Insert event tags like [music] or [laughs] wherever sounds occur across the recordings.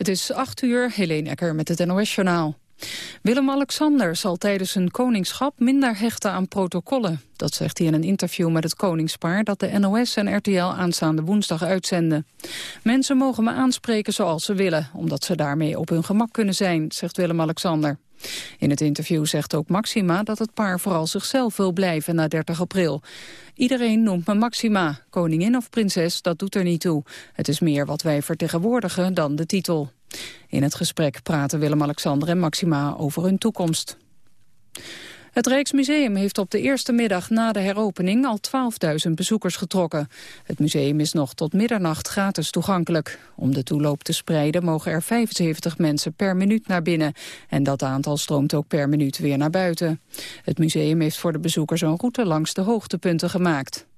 Het is acht uur, Helene Ecker met het NOS-journaal. Willem-Alexander zal tijdens zijn koningschap minder hechten aan protocollen. Dat zegt hij in een interview met het koningspaar dat de NOS en RTL aanstaande woensdag uitzenden. Mensen mogen me aanspreken zoals ze willen, omdat ze daarmee op hun gemak kunnen zijn, zegt Willem-Alexander. In het interview zegt ook Maxima dat het paar vooral zichzelf wil blijven na 30 april. Iedereen noemt me Maxima, koningin of prinses, dat doet er niet toe. Het is meer wat wij vertegenwoordigen dan de titel. In het gesprek praten Willem-Alexander en Maxima over hun toekomst. Het Rijksmuseum heeft op de eerste middag na de heropening al 12.000 bezoekers getrokken. Het museum is nog tot middernacht gratis toegankelijk. Om de toeloop te spreiden mogen er 75 mensen per minuut naar binnen. En dat aantal stroomt ook per minuut weer naar buiten. Het museum heeft voor de bezoekers een route langs de hoogtepunten gemaakt.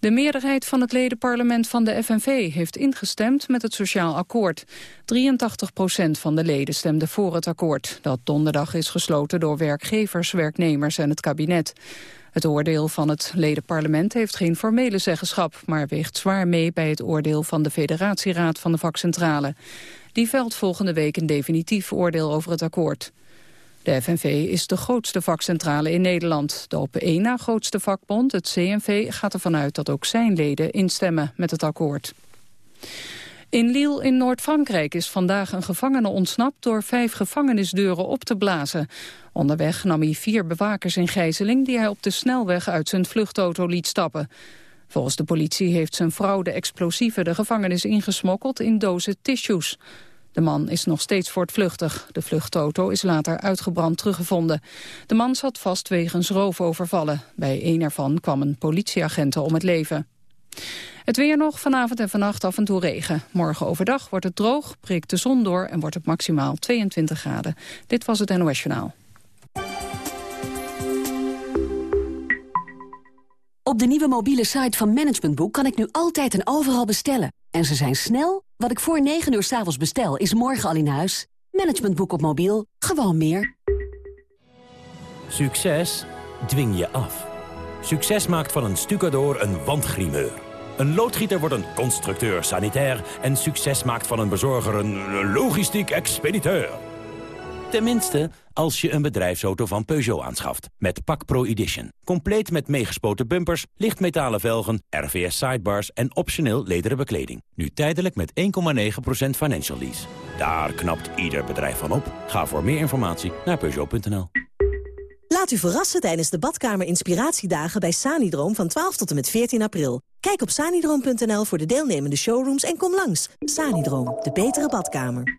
De meerderheid van het ledenparlement van de FNV heeft ingestemd met het sociaal akkoord. 83 procent van de leden stemde voor het akkoord, dat donderdag is gesloten door werkgevers, werknemers en het kabinet. Het oordeel van het ledenparlement heeft geen formele zeggenschap, maar weegt zwaar mee bij het oordeel van de federatieraad van de vakcentrale. Die velt volgende week een definitief oordeel over het akkoord. De FNV is de grootste vakcentrale in Nederland. De op één na grootste vakbond, het CNV, gaat ervan uit dat ook zijn leden instemmen met het akkoord. In Lille in Noord-Frankrijk is vandaag een gevangene ontsnapt door vijf gevangenisdeuren op te blazen. Onderweg nam hij vier bewakers in gijzeling die hij op de snelweg uit zijn vluchtauto liet stappen. Volgens de politie heeft zijn vrouw de explosieven de gevangenis ingesmokkeld in dozen tissues. De man is nog steeds voortvluchtig. De vluchtauto is later uitgebrand teruggevonden. De man zat vast wegens roofovervallen. Bij een ervan kwam een politieagent om het leven. Het weer nog, vanavond en vannacht af en toe regen. Morgen overdag wordt het droog, breekt de zon door en wordt het maximaal 22 graden. Dit was het NOS Journaal. Op de nieuwe mobiele site van Management Boek kan ik nu altijd en overal bestellen. En ze zijn snel. Wat ik voor 9 uur s avonds bestel, is morgen al in huis. Managementboek op mobiel. Gewoon meer. Succes dwing je af. Succes maakt van een stucador een wandgrimeur. Een loodgieter wordt een constructeur sanitair... en succes maakt van een bezorger een logistiek expediteur. Tenminste, als je een bedrijfsauto van Peugeot aanschaft. Met Pak Pro Edition. Compleet met meegespoten bumpers, lichtmetalen velgen, RVS sidebars en optioneel lederen bekleding. Nu tijdelijk met 1,9% financial lease. Daar knapt ieder bedrijf van op. Ga voor meer informatie naar Peugeot.nl. Laat u verrassen tijdens de badkamer inspiratiedagen bij Sanidroom van 12 tot en met 14 april. Kijk op sanidroom.nl voor de deelnemende showrooms en kom langs. Sanidroom, de betere badkamer.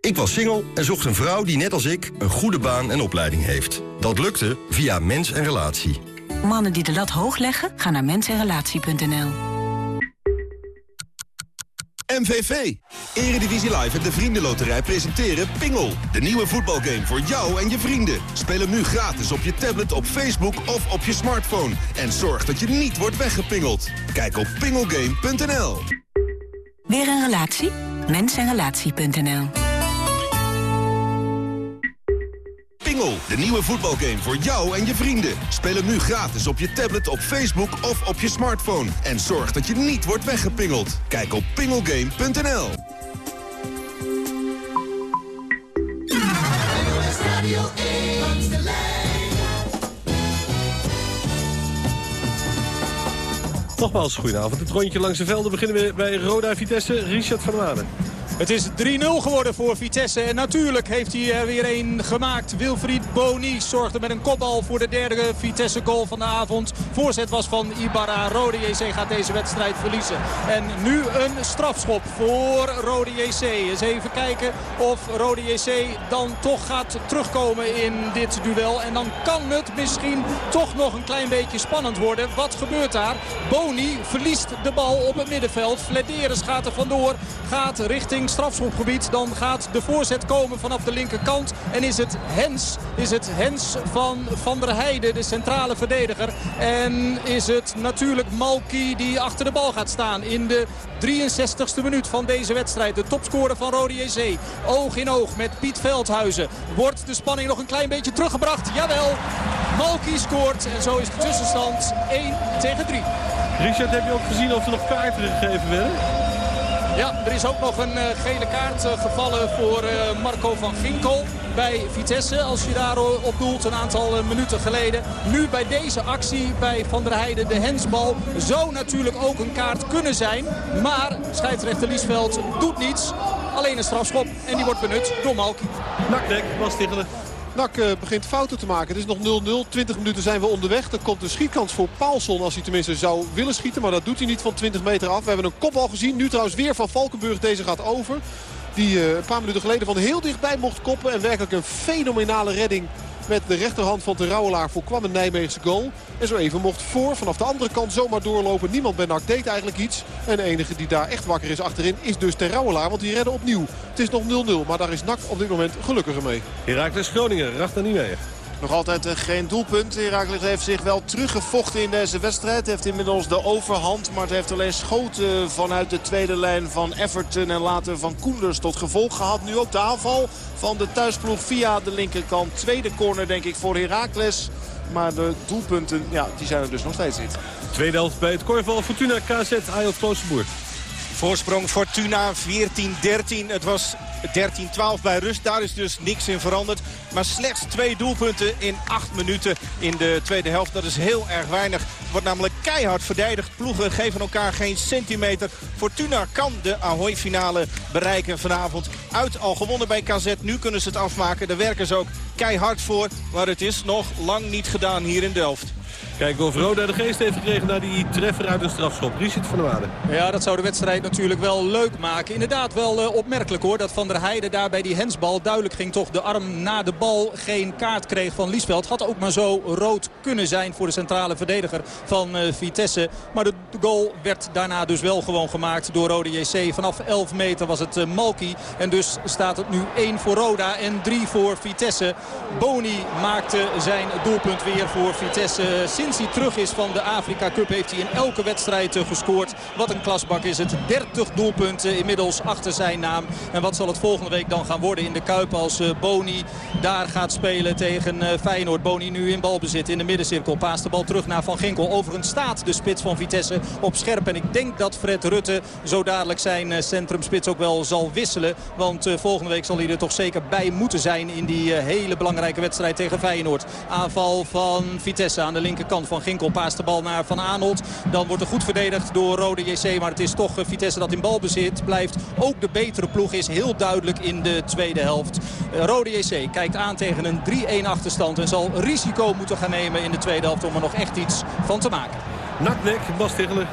Ik was single en zocht een vrouw die net als ik een goede baan en opleiding heeft. Dat lukte via Mens en Relatie. Mannen die de lat hoog leggen, gaan naar mensenrelatie.nl. MVV. Eredivisie Live en de Vriendenloterij presenteren Pingel. De nieuwe voetbalgame voor jou en je vrienden. Speel hem nu gratis op je tablet, op Facebook of op je smartphone. En zorg dat je niet wordt weggepingeld. Kijk op pingelgame.nl. Weer een relatie? Mensenrelatie.nl Pingel, de nieuwe voetbalgame voor jou en je vrienden. Speel hem nu gratis op je tablet, op Facebook of op je smartphone. En zorg dat je niet wordt weggepingeld. Kijk op pingelgame.nl. Nogmaals, goedenavond. Het rondje langs de velden beginnen we bij Roda Vitesse. Richard van Maden. Het is 3-0 geworden voor Vitesse. En natuurlijk heeft hij er weer een gemaakt. Wilfried Boni zorgde met een kopbal voor de derde Vitesse goal van de avond. voorzet was van Ibarra. Rode JC gaat deze wedstrijd verliezen. En nu een strafschop voor Rode JC. Eens even kijken of Rode JC dan toch gaat terugkomen in dit duel. En dan kan het misschien toch nog een klein beetje spannend worden. Wat gebeurt daar? Boni verliest de bal op het middenveld. Flederis gaat er vandoor. Gaat richting strafschopgebied. Dan gaat de voorzet komen vanaf de linkerkant. En is het Hens, is het Hens van Van der Heijden, de centrale verdediger. En is het natuurlijk Malki die achter de bal gaat staan in de 63ste minuut van deze wedstrijd. De topscorer van Rode JC. Oog in oog met Piet Veldhuizen. Wordt de spanning nog een klein beetje teruggebracht? Jawel. Malki scoort en zo is de tussenstand 1 tegen 3. Richard, heb je ook gezien of er nog kaarten gegeven werden? Ja, er is ook nog een uh, gele kaart uh, gevallen voor uh, Marco van Ginkel bij Vitesse. Als je daarop doelt een aantal minuten geleden. Nu bij deze actie bij Van der Heijden de hensbal zou natuurlijk ook een kaart kunnen zijn. Maar scheidsrechter Liesveld doet niets. Alleen een strafschop en die wordt benut door Malki. Nakdek, was Tichelen. Nak uh, begint fouten te maken. Het is nog 0-0. 20 minuten zijn we onderweg. Er komt een schietkans voor Paulson als hij tenminste zou willen schieten. Maar dat doet hij niet van 20 meter af. We hebben een kopbal gezien. Nu trouwens weer van Valkenburg. Deze gaat over. Die uh, een paar minuten geleden van heel dichtbij mocht koppen. En werkelijk een fenomenale redding met de rechterhand van de Rouwelaar voorkwam een Nijmeegse goal. En zo even mocht voor vanaf de andere kant zomaar doorlopen. Niemand bij NAC deed eigenlijk iets. En de enige die daar echt wakker is achterin is dus de Rouwelaar. Want die redden opnieuw. Het is nog 0-0. Maar daar is NAC op dit moment gelukkiger mee. Herakles Groningen, Rachter niet meer. Nog altijd geen doelpunt. Herakles heeft zich wel teruggevochten in deze wedstrijd. Heeft inmiddels de overhand. Maar het heeft alleen schoten vanuit de tweede lijn van Everton. En later van Koenders tot gevolg gehad. Nu ook de aanval van de thuisploeg via de linkerkant. Tweede corner denk ik voor Herakles. Maar de doelpunten, ja, die zijn er dus nog steeds niet. Tweede helft bij het korfbal Fortuna KZ Ayot Kloosterboer. Voorsprong Fortuna 14-13. Het was 13-12 bij rust. Daar is dus niks in veranderd. Maar slechts twee doelpunten in acht minuten in de tweede helft. Dat is heel erg weinig. Wordt namelijk keihard verdedigd. Ploegen geven elkaar geen centimeter. Fortuna kan de Ahoy-finale bereiken vanavond. Uit al gewonnen bij KZ. Nu kunnen ze het afmaken. Daar werken ze ook keihard voor. Maar het is nog lang niet gedaan hier in Delft. Kijk of Roda de geest heeft gekregen naar die treffer uit de strafschop. Richard van der Waarde. Ja, dat zou de wedstrijd natuurlijk wel leuk maken. Inderdaad wel uh, opmerkelijk hoor. Dat Van der Heijden daar bij die hensbal duidelijk ging toch de arm na de bal. Geen kaart kreeg van Liesveld. Had ook maar zo rood kunnen zijn voor de centrale verdediger van uh, Vitesse. Maar de, goal werd daarna dus wel gewoon gemaakt door Roda JC. Vanaf 11 meter was het uh, Malki. En dus staat het nu 1 voor Roda en 3 voor Vitesse. Boni maakte zijn doelpunt weer voor Vitesse. Sinds hij terug is van de Afrika Cup heeft hij in elke wedstrijd uh, gescoord. Wat een klasbak is het. 30 doelpunten inmiddels achter zijn naam. En wat zal het volgende week dan gaan worden in de Kuip als uh, Boni daar gaat spelen tegen uh, Feyenoord. Boni nu in balbezit in de middencirkel. Paast de bal terug naar Van Ginkel. Overigens staat de spits van Vitesse op scherp. En ik denk dat Fred Rutte zo dadelijk zijn centrumspits ook wel zal wisselen. Want volgende week zal hij er toch zeker bij moeten zijn in die hele belangrijke wedstrijd tegen Feyenoord. Aanval van Vitesse aan de linkerkant van Ginkel paast de bal naar Van Aanholt. Dan wordt er goed verdedigd door Rode JC. Maar het is toch Vitesse dat in balbezit blijft. Ook de betere ploeg is heel duidelijk in de tweede helft. Rode JC kijkt aan tegen een 3-1 achterstand. En zal risico moeten gaan nemen in de tweede helft om er nog echt iets van te maken. Naknek, Bas Tichelen.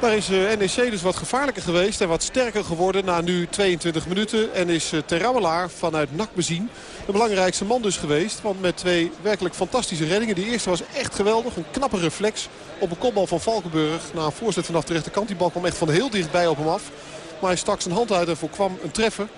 Daar is uh, NEC dus wat gevaarlijker geweest en wat sterker geworden na nu 22 minuten. En is uh, Terrouwelaar vanuit NAC bezien de belangrijkste man dus geweest. Want met twee werkelijk fantastische reddingen. Die eerste was echt geweldig. Een knappe reflex op een kopbal van Valkenburg. Na een voorzet vanaf de rechterkant. Die bal kwam echt van heel dichtbij op hem af. Maar hij stak zijn hand uit en voorkwam een treffer.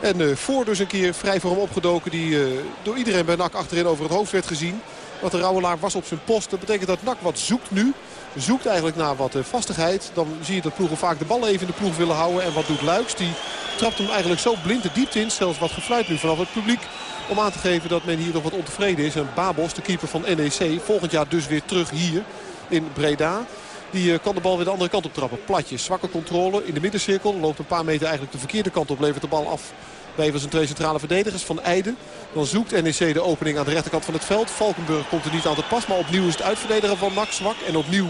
En uh, voor dus een keer vrij voor hem opgedoken. Die uh, door iedereen bij NAC achterin over het hoofd werd gezien. Want de Rauwelaar was op zijn post. Dat betekent dat NAC wat zoekt nu. Zoekt eigenlijk naar wat uh, vastigheid. Dan zie je dat ploegen vaak de bal even in de ploeg willen houden. En wat doet Luiks? Die trapt hem eigenlijk zo blind de diepte in. Zelfs wat gefluit nu vanaf het publiek. Om aan te geven dat men hier nog wat ontevreden is. En Babos, de keeper van NEC, volgend jaar dus weer terug hier in Breda. Die uh, kan de bal weer de andere kant op trappen. Platjes, zwakke controle in de middencirkel. Loopt een paar meter eigenlijk de verkeerde kant op. Levert de bal af bij van zijn twee centrale verdedigers van Eiden. Dan zoekt NEC de opening aan de rechterkant van het veld. Valkenburg komt er niet aan te pas. Maar opnieuw is het uitverdedigen van Max zwak. En opnieuw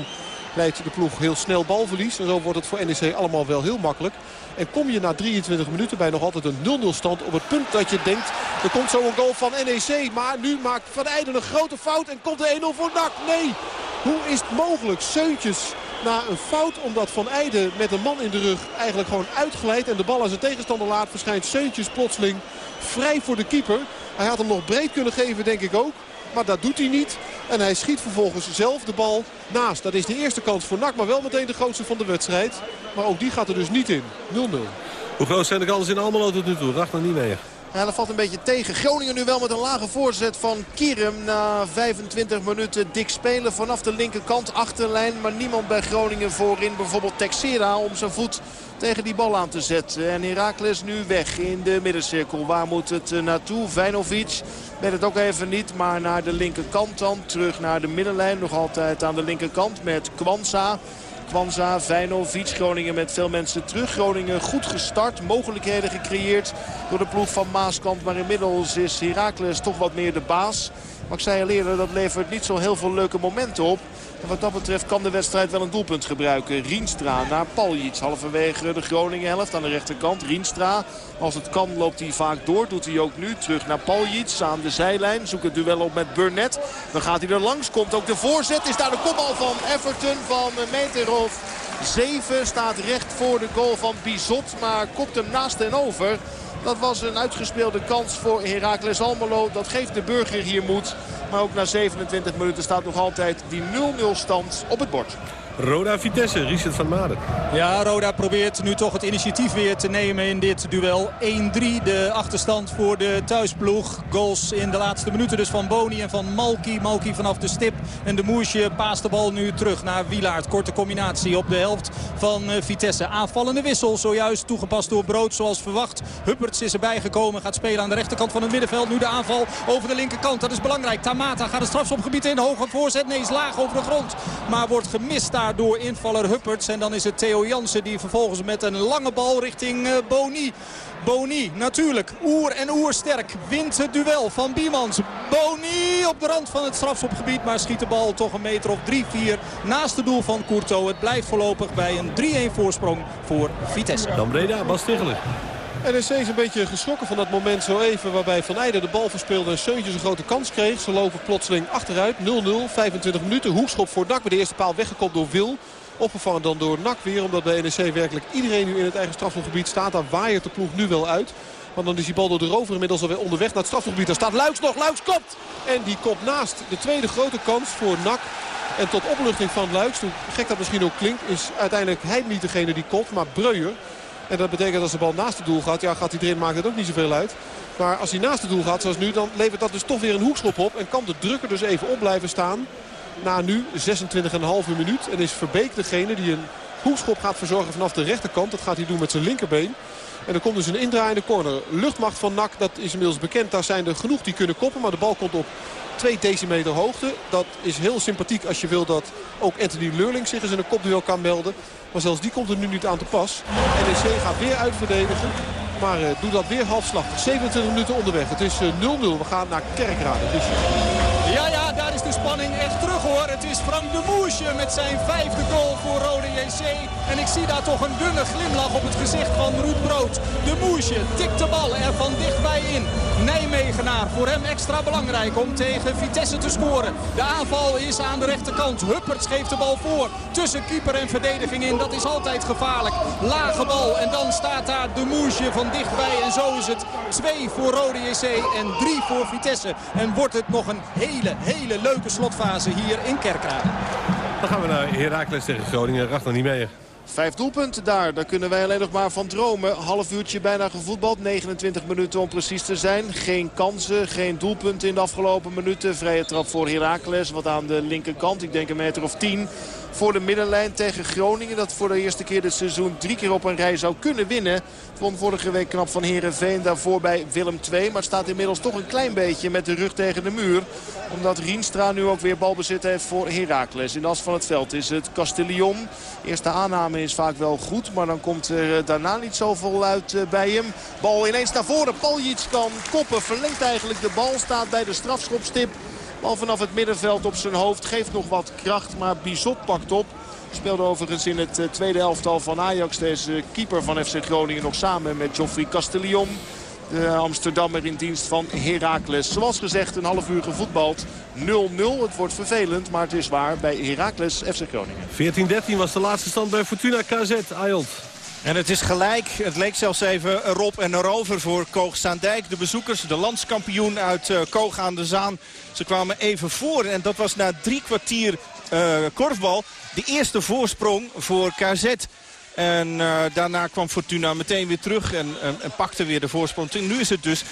leidt de ploeg heel snel balverlies. En zo wordt het voor NEC allemaal wel heel makkelijk. En kom je na 23 minuten bij nog altijd een 0-0 stand op het punt dat je denkt... er komt zo een goal van NEC. Maar nu maakt Van Eijden een grote fout en komt de 1-0 voor NAC. Nee, Hoe is het mogelijk? Seuntjes na een fout omdat Van Eijden met een man in de rug eigenlijk gewoon uitglijdt. En de bal aan zijn tegenstander laat verschijnt Seuntjes plotseling vrij voor de keeper. Hij had hem nog breed kunnen geven denk ik ook. Maar dat doet hij niet. En hij schiet vervolgens zelf de bal naast. Dat is de eerste kans voor NAC, maar wel meteen de grootste van de wedstrijd. Maar ook die gaat er dus niet in. 0-0. Hoe groot zijn de kansen in Almelo tot nu toe? Dacht nog niet meer. Dat valt een beetje tegen. Groningen nu wel met een lage voorzet van Kierum. Na 25 minuten dik spelen vanaf de linkerkant achterlijn. Maar niemand bij Groningen voorin. Bijvoorbeeld Texera om zijn voet tegen die bal aan te zetten. En Herakles nu weg in de middencirkel. Waar moet het eh, naartoe? Vijnovic weet het ook even niet. Maar naar de linkerkant dan. Terug naar de middenlijn. Nog altijd aan de linkerkant met Kwanza. Kwanza, Vijnovic, Groningen met veel mensen terug. Groningen goed gestart, mogelijkheden gecreëerd door de ploeg van Maaskant. Maar inmiddels is Heracles toch wat meer de baas. Maar ik zei al eerder, dat levert niet zo heel veel leuke momenten op. Wat dat betreft kan de wedstrijd wel een doelpunt gebruiken. Rienstra naar Paljic. Halverwege de Groningen helft aan de rechterkant. Rienstra, als het kan, loopt hij vaak door. Doet hij ook nu. Terug naar Paljic aan de zijlijn. Zoekt het duel op met Burnett. Dan gaat hij er langs. Komt ook de voorzet. Is daar de kopbal van Everton van meter of 7. Staat recht voor de goal van Bizot. Maar kopt hem naast en over. Dat was een uitgespeelde kans voor Heracles Almelo. Dat geeft de burger hier moed. Maar ook na 27 minuten staat nog altijd die 0-0 stand op het bord. Roda Vitesse, Richard van Maden. Ja, Roda probeert nu toch het initiatief weer te nemen in dit duel. 1-3 de achterstand voor de thuisploeg. Goals in de laatste minuten dus van Boni en van Malki. Malki vanaf de stip en de Moersje paast de bal nu terug naar Wilaard. Korte combinatie op de helft van eh, Vitesse. Aanvallende wissel zojuist toegepast door Brood zoals verwacht. Hupperts is erbij gekomen, gaat spelen aan de rechterkant van het middenveld. Nu de aanval over de linkerkant, dat is belangrijk. Tamata gaat het strafschopgebied in, hoge voorzet. Nee, is laag over de grond, maar wordt gemist daar door invaller Hupperts. En dan is het Theo Jansen die vervolgens met een lange bal richting uh, Boni. Boni, natuurlijk. Oer en Oer sterk. Wint het duel van Biemans. Boni op de rand van het strafschopgebied. Maar schiet de bal toch een meter of 3-4 naast het doel van Courto. Het blijft voorlopig bij een 3-1 voorsprong voor Vitesse. Dan Breda, Bas Tichelen. NEC is een beetje geschrokken van dat moment zo even waarbij Van Eijden de bal verspeelde en Seuntjes een grote kans kreeg. Ze lopen plotseling achteruit. 0-0, 25 minuten. Hoekschop voor Nak bij de eerste paal weggekopt door Wil. Opgevangen dan door Nak weer, omdat bij NEC werkelijk iedereen nu in het eigen strafgebied staat. Daar waait de ploeg nu wel uit. Want dan is die bal door de rover inmiddels alweer onderweg naar het strafgebied. Daar staat Luiks nog. Luiks komt! En die komt naast de tweede grote kans voor Nak. En tot opluchting van Luiks, hoe gek dat misschien ook klinkt, is uiteindelijk hij niet degene die komt, maar Breuer. En dat betekent als de bal naast het doel gaat. Ja, gaat hij erin, maakt het ook niet zoveel uit. Maar als hij naast het doel gaat, zoals nu, dan levert dat dus toch weer een hoekschop op. En kan de drukker dus even op blijven staan. Na nu 26,5 minuut. En is Verbeek degene die een hoekschop gaat verzorgen vanaf de rechterkant. Dat gaat hij doen met zijn linkerbeen. En dan komt dus een indraaiende corner. Luchtmacht van NAC, dat is inmiddels bekend. Daar zijn er genoeg die kunnen koppen. Maar de bal komt op 2 decimeter hoogte. Dat is heel sympathiek als je wil dat ook Anthony Leurling zich eens in een kopduel kan melden. Maar zelfs die komt er nu niet aan te pas. NEC gaat weer uitverdedigen. Maar uh, doet dat weer halfslachtig. 27 minuten onderweg. Het is 0-0. Uh, We gaan naar Kerkrade. Ja, ja, de spanning echt terug hoor. Het is Frank de Moesje met zijn vijfde goal voor Rode JC. En ik zie daar toch een dunne glimlach op het gezicht van Ruud Brood. De Moesje tikt de bal er van dichtbij in. Nijmegenaar, voor hem extra belangrijk om tegen Vitesse te scoren. De aanval is aan de rechterkant. Hupperts geeft de bal voor. Tussen keeper en verdediging in, dat is altijd gevaarlijk. Lage bal en dan staat daar de Moesje van dichtbij. En zo is het 2 voor Rode JC en 3 voor Vitesse. En wordt het nog een hele, hele leuke slotfase hier in Kerkrade. Dan gaan we naar Heracles tegen Groningen. Racht nog niet mee. Vijf doelpunten daar, daar kunnen wij alleen nog maar van dromen. Half uurtje bijna gevoetbald, 29 minuten om precies te zijn. Geen kansen, geen doelpunten in de afgelopen minuten. Vrije trap voor Heracles, wat aan de linkerkant. Ik denk een meter of 10 voor de middenlijn tegen Groningen. Dat voor de eerste keer dit seizoen drie keer op een rij zou kunnen winnen. Het vorige week knap van Herenveen. Daarvoor bij Willem II. Maar staat inmiddels toch een klein beetje met de rug tegen de muur. Omdat Rienstra nu ook weer balbezit heeft voor Heracles. In de as van het veld is het Castellion. Eerste aanname is vaak wel goed. Maar dan komt er daarna niet zoveel uit bij hem. Bal ineens naar voren. Paljic kan koppen. Verlengt eigenlijk de bal. Staat bij de strafschopstip. Bal vanaf het middenveld op zijn hoofd. Geeft nog wat kracht, maar Bizot pakt op. Speelde overigens in het tweede elftal van Ajax. Deze keeper van FC Groningen nog samen met Geoffrey Castellion. De Amsterdammer in dienst van Heracles. Zoals gezegd, een half uur gevoetbald. 0-0. Het wordt vervelend, maar het is waar bij Heracles FC Groningen. 14-13 was de laatste stand bij Fortuna KZ. Ayot. En het is gelijk. Het leek zelfs even Rob en erover voor Koog Zaandijk. De bezoekers, de landskampioen uit uh, Koog aan de Zaan. Ze kwamen even voor en dat was na drie kwartier uh, korfbal. De eerste voorsprong voor KZ. En uh, daarna kwam Fortuna meteen weer terug en, en, pakte weer de voorsprong. Nu is het dus 17-17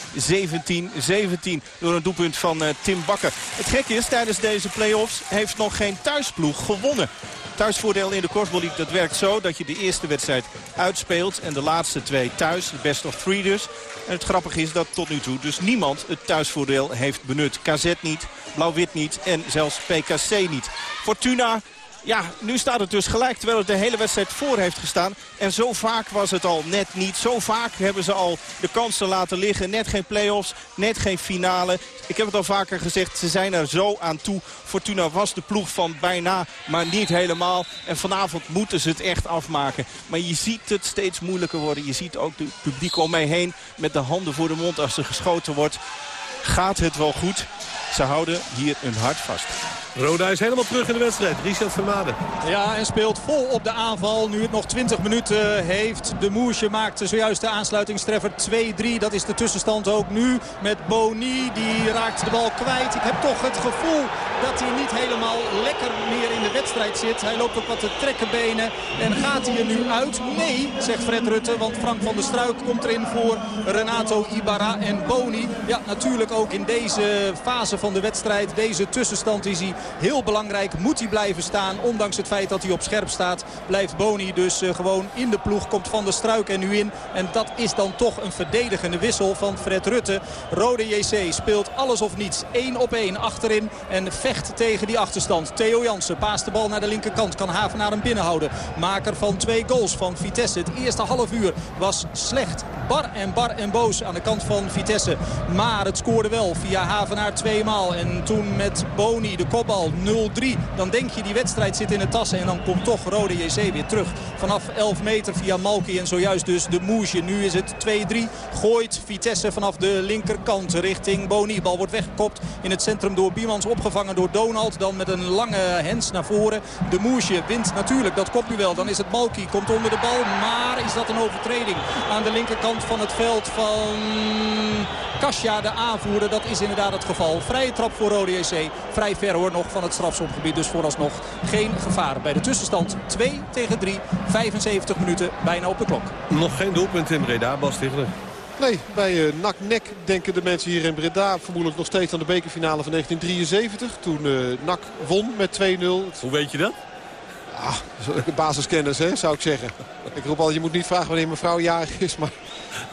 door een doelpunt van uh, Tim Bakker. Het gekke is, tijdens deze play-offs heeft nog geen thuisploeg gewonnen. Thuisvoordeel in de Korfbal dat werkt zo dat je de eerste wedstrijd uitspeelt. En de laatste twee thuis, de best of three dus. En het grappige is dat tot nu toe dus niemand het thuisvoordeel heeft benut. KZ niet, Blauw-Wit niet en zelfs PKC niet. Fortuna ja, nu staat het dus gelijk terwijl het de hele wedstrijd voor heeft gestaan. En zo vaak was het al net niet. Zo vaak hebben ze al de kansen laten liggen. Net geen play-offs, net geen finale. Ik heb het al vaker gezegd, ze zijn er zo aan toe. Fortuna was de ploeg van bijna, maar niet helemaal. En vanavond moeten ze het echt afmaken. Maar je ziet het steeds moeilijker worden. Je ziet ook het publiek om mij heen met de handen voor de mond als er geschoten wordt. Gaat het wel goed? Ze houden hier hun hart vast. Roda is helemaal terug in de wedstrijd. Richard Vermaden. Ja, en speelt vol op de aanval. Nu het nog 20 minuten heeft. De Moesje maakt zojuist de aansluitingstreffer 2-3. Dat is de tussenstand ook nu met Boni. Die raakt de bal kwijt. Ik heb toch het gevoel dat hij niet helemaal lekker meer in de wedstrijd zit. Hij loopt ook wat te trekken benen. En gaat hij er nu uit? Nee, zegt Fred Rutte. Want Frank van der Struik komt erin voor Renato Ibarra en Boni. Ja, natuurlijk ook in deze fase van de wedstrijd. Deze tussenstand is hij heel belangrijk. Moet hij blijven staan. Ondanks het feit dat hij op scherp staat. Blijft Boni dus uh, gewoon in de ploeg. Komt Van der Struik er nu in. En dat is dan toch een verdedigende wissel van Fred Rutte. Rode JC speelt alles of niets. 1 op 1 achterin. En vecht tegen die achterstand. Theo Jansen paast de bal naar de linkerkant. Kan Havenaar hem binnenhouden. Maker van twee goals van Vitesse. Het eerste half uur was slecht. Bar en bar en boos aan de kant van Vitesse. Maar het scoorde wel via Havenaar tweemaal. En toen met Boni de kopbal 0-3. Dan denk je die wedstrijd zit in de tassen. En dan komt toch Rode JC weer terug. Vanaf 11 meter via Malki en zojuist dus de Moesje. Nu is het 2-3. Gooit Vitesse vanaf de linkerkant richting Boni. Bal wordt weggekopt in het centrum door Biemans. Opgevangen door Donald. Dan met een lange hens naar voren. De Moesje wint natuurlijk dat kopduel. Dan is het Malki. Komt onder de bal. Maar is dat een overtreding aan de linkerkant van het veld van Kasia, de aanvoerder. Dat is inderdaad het geval. Vrije trap voor Rode JC. Vrij ver hoor nog van het strafschopgebied. Dus vooralsnog geen gevaar. Bij de tussenstand 2 tegen 3. 75 minuten bijna op de klok. Nog geen doelpunt in Breda, Bas Tichler. Nee, bij uh, NAC-NEC denken de mensen hier in Breda vermoedelijk nog steeds aan de bekerfinale van 1973. Toen uh, NAC won met 2-0. Hoe weet je dat? Ah, [laughs] basiskennis hè, zou ik zeggen. Ik roep al, je moet niet vragen wanneer mijn vrouw jarig is. Maar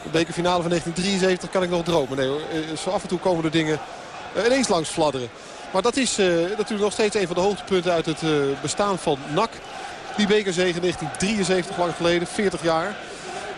de bekerfinale van 1973 kan ik nog dromen. Nee eh, zo af en toe komen de dingen ineens langs fladderen. Maar dat is uh, natuurlijk nog steeds een van de hoogtepunten uit het bestaan van NAC. Die bekerzege 1973 lang geleden, 40 jaar.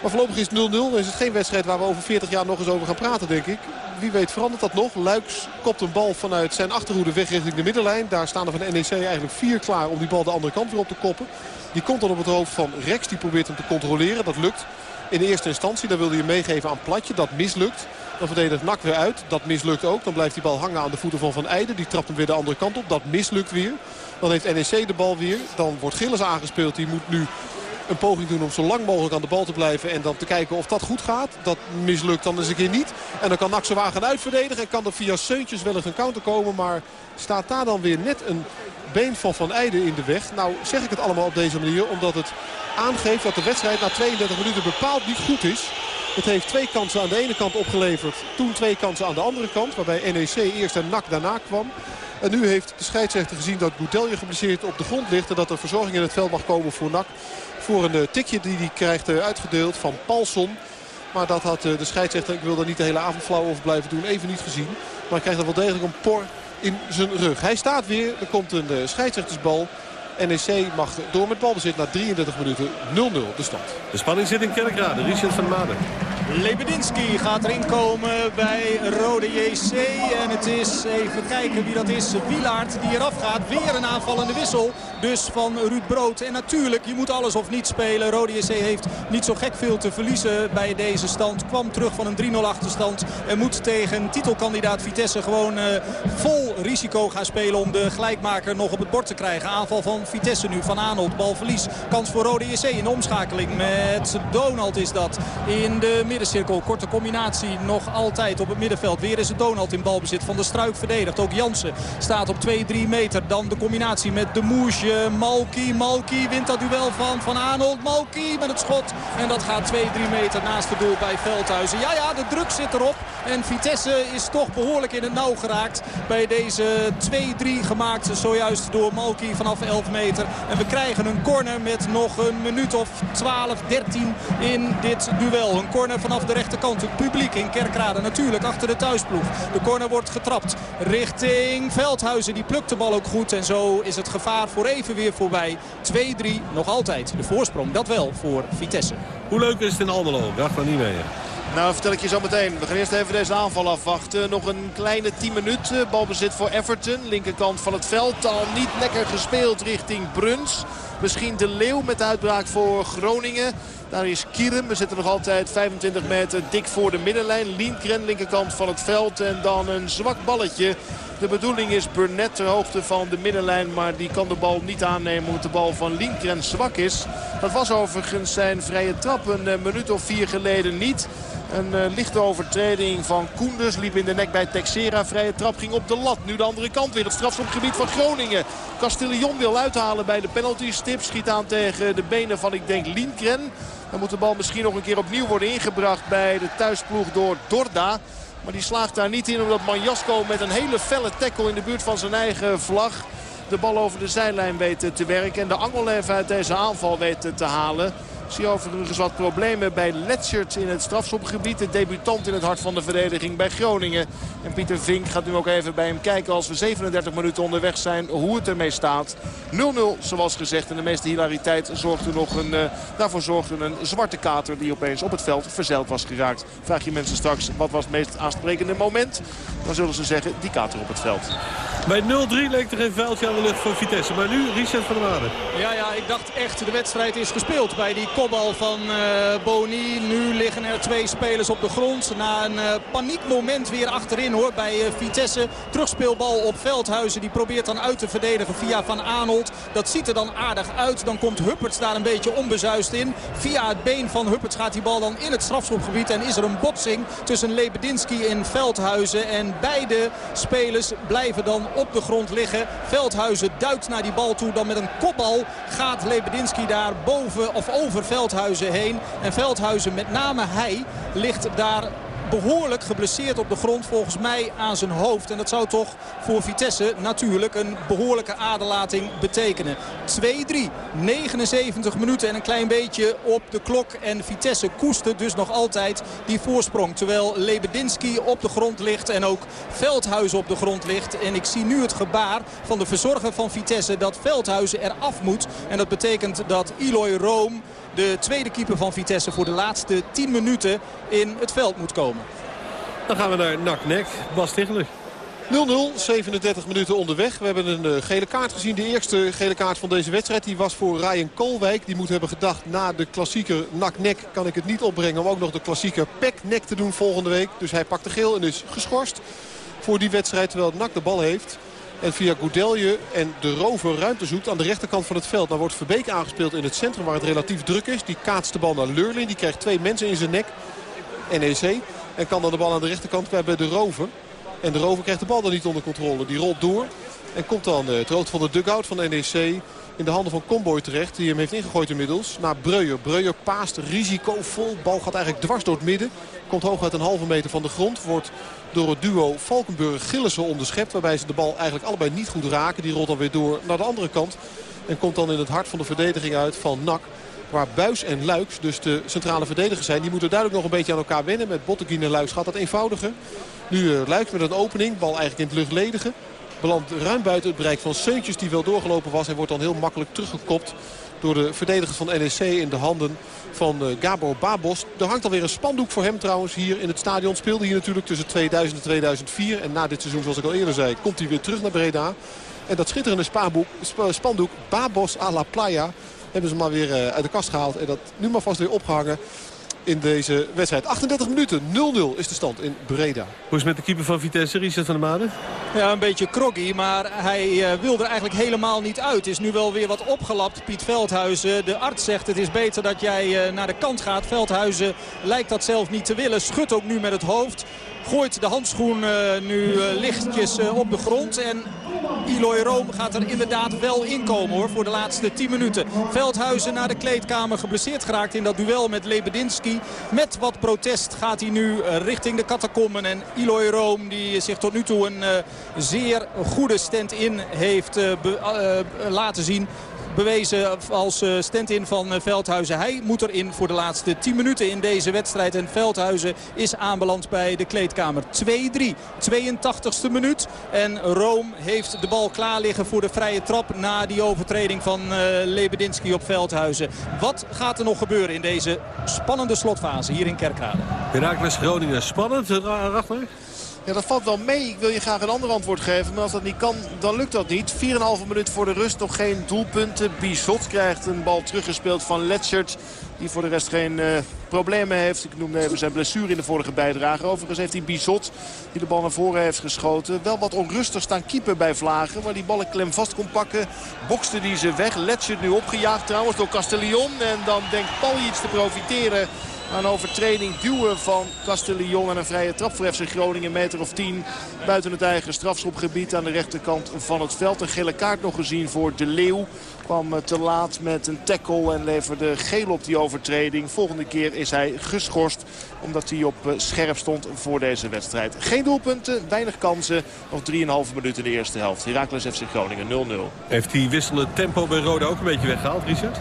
Maar voorlopig is het 0-0. Is het geen wedstrijd waar we over 40 jaar nog eens over gaan praten, denk ik. Wie weet verandert dat nog. Luiks kopt een bal vanuit zijn achterhoede weg richting de middenlijn. Daar staan er van de NEC eigenlijk vier klaar om die bal de andere kant weer op te koppen. Die komt dan op het hoofd van Rex. Die probeert hem te controleren. Dat lukt in de eerste instantie. Dan wilde je meegeven aan Platje. Dat mislukt. Dan verdedigt Nak weer uit. Dat mislukt ook. Dan blijft die bal hangen aan de voeten van Van Eijden. Die trapt hem weer de andere kant op. Dat mislukt weer. Dan heeft NEC de bal weer. Dan wordt Gilles aangespeeld. Die moet nu een poging doen om zo lang mogelijk aan de bal te blijven. En dan te kijken of dat goed gaat. Dat mislukt dan eens een keer niet. En dan kan Nak zijn wagen uitverdedigen. En kan er via Seuntjes wel eens een counter komen. Maar staat daar dan weer net een been van Van Eijden in de weg. Nou zeg ik het allemaal op deze manier. Omdat het aangeeft dat de wedstrijd na 32 minuten bepaald niet goed is. Het heeft twee kansen aan de ene kant opgeleverd. Toen twee kansen aan de andere kant. Waarbij NEC eerst en NAC daarna kwam. En nu heeft de scheidsrechter gezien dat Boutelje geblesseerd op de grond ligt. En dat er verzorging in het veld mag komen voor NAC. Voor een tikje die hij krijgt uitgedeeld van Paulson. Maar dat had de scheidsrechter, ik wil er niet de hele avond flauw over blijven doen, even niet gezien. Maar hij krijgt er wel degelijk een por in zijn rug. Hij staat weer, er komt een scheidsrechtersbal. NEC mag door met balbezit na 33 minuten 0-0 de stand. De spanning zit in Kerkrade. Richard van Maden. Lebedinski gaat erin komen bij Rode JC. En het is, even kijken wie dat is, Wielaert die eraf gaat. Weer een aanvallende wissel dus van Ruud Brood. En natuurlijk, je moet alles of niet spelen. Rode JC heeft niet zo gek veel te verliezen bij deze stand. Kwam terug van een 3-0 achterstand. En moet tegen titelkandidaat Vitesse gewoon uh, vol risico gaan spelen om de gelijkmaker nog op het bord te krijgen. Aanval van Vitesse nu, van Arnold. Balverlies, kans voor Rode JC in de omschakeling met Donald is dat. In de middencirkel, korte combinatie nog altijd op het middenveld. Weer is het Donald in balbezit van de Struik verdedigd. Ook Jansen staat op 2-3 meter. Dan de combinatie met de Moesje, Malki. Malki wint dat duel van Van Arnold. Malki met het schot. En dat gaat 2-3 meter naast het doel bij Veldhuizen. Ja, ja, de druk zit erop. En Vitesse is toch behoorlijk in het nauw geraakt bij deze 2-3 gemaakt zojuist door Malki vanaf 11 meter. En we krijgen een corner met nog een minuut of 12, 13 in dit duel. Een corner vanaf de rechterkant. Het publiek in Kerkrade natuurlijk achter de thuisploeg. De corner wordt getrapt richting Veldhuizen. Die plukt de bal ook goed. En zo is het gevaar voor even weer voorbij. 2-3 nog altijd. De voorsprong dat wel voor Vitesse. Hoe leuk is het in Almelo? Dag van mee. Nou, vertel ik je zo meteen. We gaan eerst even deze aanval afwachten. Nog een kleine 10 minuten. Balbezit voor Everton. Linkerkant van het veld. Al niet lekker gespeeld richting Bruns. Misschien de Leeuw met de uitbraak voor Groningen. Daar is Kierum. We zitten nog altijd 25 meter dik voor de middenlijn. Lienkren, linkerkant van het veld. En dan een zwak balletje. De bedoeling is Burnett ter hoogte van de middenlijn. Maar die kan de bal niet aannemen omdat de bal van Lienkren zwak is. Dat was overigens zijn vrije trap een eh, minuut of vier geleden niet. Een uh, lichte overtreding van Koenders. Liep in de nek bij Texera. Vrije trap ging op de lat. Nu de andere kant weer. Het strafschopgebied van Groningen. Castillon wil uithalen bij de penalty stip. Schiet aan tegen de benen van ik denk Lienkren. Dan moet de bal misschien nog een keer opnieuw worden ingebracht bij de thuisploeg door Dorda. Maar die slaagt daar niet in omdat Manjasko met een hele felle tackle in de buurt van zijn eigen vlag de bal over de zijlijn weet te werken. En de angel even uit deze aanval weet te halen zie overigens wat problemen bij Letchert in het strafschopgebied. De debutant in het hart van de verdediging bij Groningen. En Pieter Vink gaat nu ook even bij hem kijken als we 37 minuten onderweg zijn hoe het ermee staat. 0-0 zoals gezegd. En de meeste hilariteit zorgde nog een, uh, daarvoor zorgde een zwarte kater die opeens op het veld verzeild was geraakt. Vraag je mensen straks wat was het meest aansprekende moment. Dan zullen ze zeggen die kater op het veld. Bij 0-3 leek er geen vuiltje aan de lucht voor Vitesse. Maar nu Richard van der Waarden. Ja, ja, ik dacht echt de wedstrijd is gespeeld bij die kopbal van uh, Boni. Nu liggen er twee spelers op de grond. Na een uh, paniekmoment weer achterin hoor bij uh, Vitesse. Terugspeelbal op Veldhuizen. Die probeert dan uit te verdedigen via Van Arnold. Dat ziet er dan aardig uit. Dan komt Hupperts daar een beetje onbezuist in. Via het been van Hupperts gaat die bal dan in het strafschopgebied. En is er een botsing tussen Lebedinski en Veldhuizen. En beide spelers blijven dan op de grond liggen. Veldhuizen duikt naar die bal toe. Dan met een kopbal gaat Lebedinski daar boven of over Veldhuizen heen. En Veldhuizen, met name hij, ligt daar behoorlijk geblesseerd op de grond volgens mij aan zijn hoofd. En dat zou toch voor Vitesse natuurlijk een behoorlijke aderlating betekenen. 2-3, 79 minuten en een klein beetje op de klok. En Vitesse koestert dus nog altijd die voorsprong. Terwijl Lebedinski op de grond ligt en ook Veldhuizen op de grond ligt. En ik zie nu het gebaar van de verzorger van Vitesse dat Veldhuizen eraf moet. En dat betekent dat Eloy Room de tweede keeper van Vitesse voor de laatste 10 minuten in het veld moet komen. Dan gaan we naar Nak-Nek. Bas Tichler. 0-0, 37 minuten onderweg. We hebben een uh, gele kaart gezien. De eerste gele kaart van deze wedstrijd die was voor Ryan Koolwijk. Die moet hebben gedacht na de klassieker nak-nek kan ik het niet opbrengen... om ook nog de klassieker pek-nek te doen volgende week. Dus hij pakt de geel en is geschorst voor die wedstrijd terwijl Nak de bal heeft. En via Goudelje en de rover ruimte zoekt aan de rechterkant van het veld. Dan wordt Verbeek aangespeeld in het centrum waar het relatief druk is. Die kaatst de bal naar Leurling. Die krijgt twee mensen in zijn nek. NEC. En kan dan de bal aan de rechterkant bij de rover. En de rover krijgt de bal dan niet onder controle. Die rolt door. En komt dan eh, het rood van de dugout van NEC in de handen van Comboy terecht. Die hem heeft ingegooid inmiddels. Naar Breuer. Breuer paast risicovol. Bal gaat eigenlijk dwars door het midden. Komt hooguit een halve meter van de grond. Wordt door het duo Valkenburg-Gillissen onderschept. Waarbij ze de bal eigenlijk allebei niet goed raken. Die rolt dan weer door naar de andere kant. En komt dan in het hart van de verdediging uit van NAC. Waar Buis en Luiks dus de centrale verdedigers zijn. Die moeten duidelijk nog een beetje aan elkaar wennen. Met Botteguin en Luiks gaat dat eenvoudiger. Nu uh, Luiks met een opening. Bal eigenlijk in het luchtledige. Belandt ruim buiten het bereik van Seuntjes die wel doorgelopen was. En wordt dan heel makkelijk teruggekopt door de verdedigers van NEC in de handen van uh, Gabo Babos. Er hangt alweer een spandoek voor hem trouwens hier in het stadion. Speelde hier natuurlijk tussen 2000 en 2004. En na dit seizoen, zoals ik al eerder zei, komt hij weer terug naar Breda. En dat schitterende spandoek Babos a la Playa hebben ze maar weer uh, uit de kast gehaald. En dat nu maar vast weer opgehangen in deze wedstrijd. 38 minuten, 0-0 is de stand in Breda. Hoe is het met de keeper van Vitesse, Richard van der Maden? Ja, een beetje kroggy, maar hij uh, wil er eigenlijk helemaal niet uit. Is nu wel weer wat opgelapt, Piet Veldhuizen. De arts zegt het is beter dat jij uh, naar de kant gaat. Veldhuizen lijkt dat zelf niet te willen. Schudt ook nu met het hoofd. Gooit de handschoen uh, nu lichtjes op de grond. En Eloy Room gaat er inderdaad wel inkomen hoor, voor de laatste 10 minuten. Veldhuizen naar de kleedkamer geblesseerd geraakt in dat duel met Lebedinski. Met wat protest gaat hij nu richting de catacomben. En Eloy Room die zich tot nu toe een zeer goede stand-in heeft laten zien bewezen als stand-in van Veldhuizen. Hij moet erin voor de laatste 10 minuten in deze wedstrijd. En Veldhuizen is aanbeland bij de kleedkamer. 2-3, 82e minuut. En Room heeft de bal klaar liggen voor de vrije trap... na die overtreding van uh, Lebedinski op Veldhuizen. Wat gaat er nog gebeuren in deze spannende slotfase hier in Kerkrade? Herakles Groningen, spannend, Ragnar? Ja, dat valt wel mee. Ik wil je graag een ander antwoord geven. Maar als dat niet kan, dan lukt dat niet. 4,5 minuut voor de rust. Nog geen doelpunten. Bizot krijgt een bal teruggespeeld van Letchert. Die voor de rest geen uh, problemen heeft. Ik noemde even zijn blessure in de vorige bijdrage. Overigens heeft hij Bizot, die de bal naar voren heeft geschoten. Wel wat onrustig staan keeper bij Vlagen. Waar die ballen klem vast kon pakken. Bokste die ze weg. Letchert nu opgejaagd trouwens door Castellion. En dan denkt Paljic te profiteren aan overtreding duwen van Castellion en een vrije trap voor FC Groningen. Meter of 10 buiten het eigen strafschopgebied aan de rechterkant van het veld. Een gele kaart nog gezien voor De Leeuw. Kwam te laat met een tackle en leverde geel op die overtreding. Volgende keer is hij geschorst omdat hij op scherp stond voor deze wedstrijd. Geen doelpunten, weinig kansen. Nog 3,5 minuten in de eerste helft. Heracles FC Groningen 0-0. Heeft die wisselend tempo bij Rode ook een beetje weggehaald, Richard?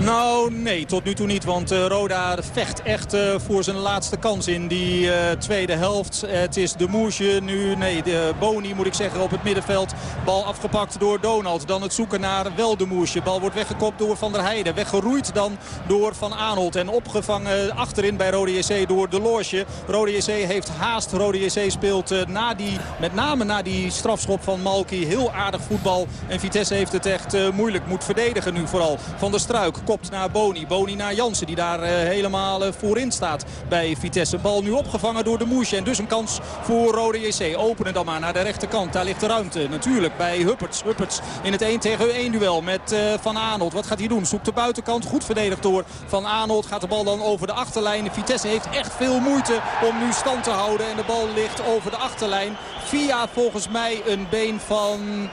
Nou, nee, tot nu toe niet. Want uh, Roda vecht echt uh, voor zijn laatste kans in die uh, tweede helft. Het is de Moesje nu, nee, de Boni moet ik zeggen op het middenveld. Bal afgepakt door Donald. Dan het zoeken naar wel de Moesje. Bal wordt weggekopt door Van der Heijden. Weggeroeid dan door Van Aanholt. En opgevangen achterin bij Rode JC door de Loosje. Rode JC heeft haast. Rode JC speelt na die, met name na die strafschop van Malki heel aardig voetbal. En Vitesse heeft het echt moeilijk. Moet verdedigen nu vooral. Van der Struik kopt naar Boni. Boni naar Jansen die daar uh, helemaal uh, voorin staat bij Vitesse. Bal nu opgevangen door de Moesje. En dus een kans voor Rode JC. Openen dan maar naar de rechterkant. Daar ligt de ruimte natuurlijk bij Hupperts. Hupperts in het 1 tegen 1 duel met uh, Van Aanholt. Wat gaat hij doen? Zoekt de buitenkant. Goed verdedigd door Van Aanholt. Gaat de bal dan over de achterlijn. Vitesse heeft echt veel moeite om nu stand te houden. En de bal ligt over de achterlijn. Via volgens mij een been van...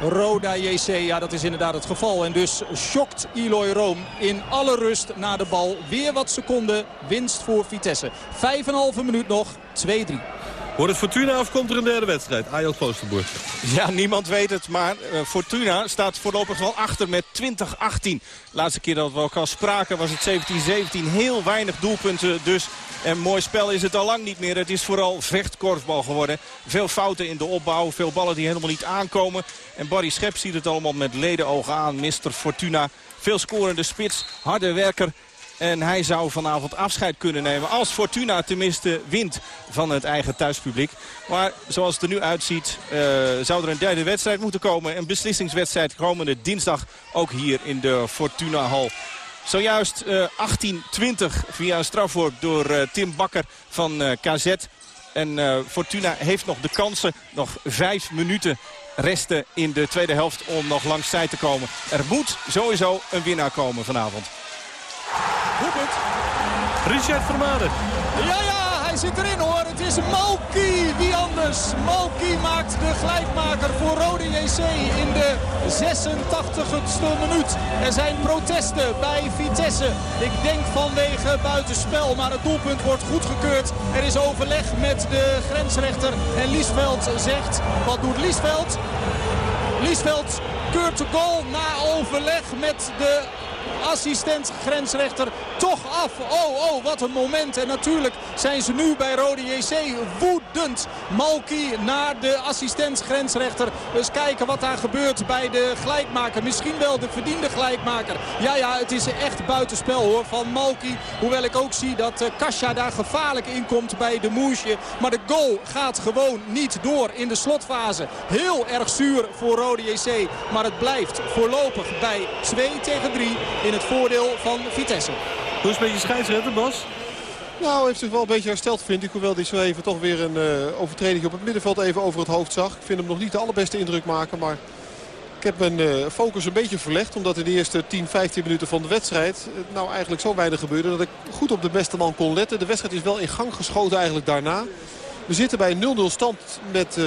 Roda JC, ja dat is inderdaad het geval. En dus schokt Eloy Room in alle rust na de bal. Weer wat seconden winst voor Vitesse. Vijf en een halve minuut nog, 2-3. Wordt het Fortuna of komt er een derde wedstrijd? Ajax Kloosterboer. Ja, niemand weet het. Maar uh, Fortuna staat voorlopig wel achter met 2018. Laatste keer dat we elkaar spraken was het 17-17. Heel weinig doelpunten dus. En mooi spel is het al lang niet meer. Het is vooral vechtkorfbal geworden. Veel fouten in de opbouw. Veel ballen die helemaal niet aankomen. En Barry Schep ziet het allemaal met ledenogen aan. Mr. Fortuna. Veel scorende spits. Harde werker. En hij zou vanavond afscheid kunnen nemen als Fortuna tenminste wint van het eigen thuispubliek. Maar zoals het er nu uitziet uh, zou er een derde wedstrijd moeten komen. Een beslissingswedstrijd komende dinsdag ook hier in de Fortuna-hal. Zojuist uh, 18-20 via een strafworp door uh, Tim Bakker van KZ. En Fortuna heeft nog de kansen. Nog vijf minuten resten in de tweede helft om nog langs tijd te komen. Er moet sowieso een winnaar komen vanavond. Hoepert. Richard Vermaden. Ja, ja, hij zit erin hoor. Het is Malki. Wie anders? Malki maakt de gelijkmaker voor Rode JC in de 86e minuut. Er zijn protesten bij Vitesse. Ik denk vanwege buitenspel, maar het doelpunt wordt goedgekeurd. Er is overleg met de grensrechter en Liesveld zegt, wat doet Liesveld? Liesveld keurt de goal na overleg met de assistent grensrechter toch af. Oh, oh, wat een moment. En natuurlijk zijn ze nu bij Rode JC woedend. Malky naar de assistent grensrechter. Dus kijken wat daar gebeurt bij de gelijkmaker. Misschien wel de verdiende gelijkmaker. Ja, ja, het is echt buitenspel hoor van Malky. Hoewel ik ook zie dat uh, Kasja daar gevaarlijk inkomt bij de Moesje. Maar de goal gaat gewoon niet door in de slotfase. Heel erg zuur voor Rode JC. Maar het blijft voorlopig bij 2 tegen 3 in het voordeel van Vitesse. Hoe is het met je scheidsrechter, Bas? Nou, heeft zich wel een beetje hersteld, vind ik. Hoewel hij zo even toch weer een uh, overtreding op het middenveld even over het hoofd zag. Ik vind hem nog niet de allerbeste indruk maken, maar... Ik heb mijn uh, focus een beetje verlegd. Omdat in de eerste 10, 15 minuten van de wedstrijd... Uh, nou eigenlijk zo weinig gebeurde dat ik goed op de beste man kon letten. De wedstrijd is wel in gang geschoten eigenlijk daarna. We zitten bij 0-0 stand met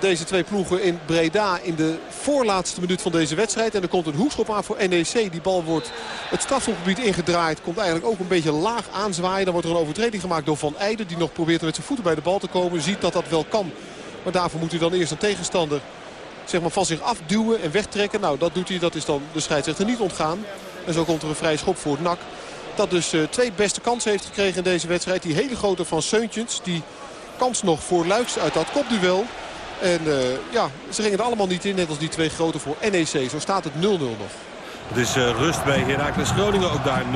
deze twee ploegen in Breda in de voorlaatste minuut van deze wedstrijd. En er komt een hoekschop aan voor NEC. Die bal wordt het strafschopgebied ingedraaid. Komt eigenlijk ook een beetje laag aanzwaaien. Dan wordt er een overtreding gemaakt door Van Eijden. Die nog probeert met zijn voeten bij de bal te komen. Ziet dat dat wel kan. Maar daarvoor moet hij dan eerst een tegenstander zeg maar, van zich afduwen en wegtrekken. Nou, dat doet hij. Dat is dan de scheidsrechter niet ontgaan. En zo komt er een vrije schop voor het NAC. Dat dus uh, twee beste kansen heeft gekregen in deze wedstrijd. Die hele grote van Seuntjens. Die kans nog voor Luiks uit dat kopduel. En uh, ja, ze gingen er allemaal niet in, net als die twee grote voor NEC. Zo staat het 0-0 nog. Het is uh, rust bij Heracles Groningen, ook daar 0-0.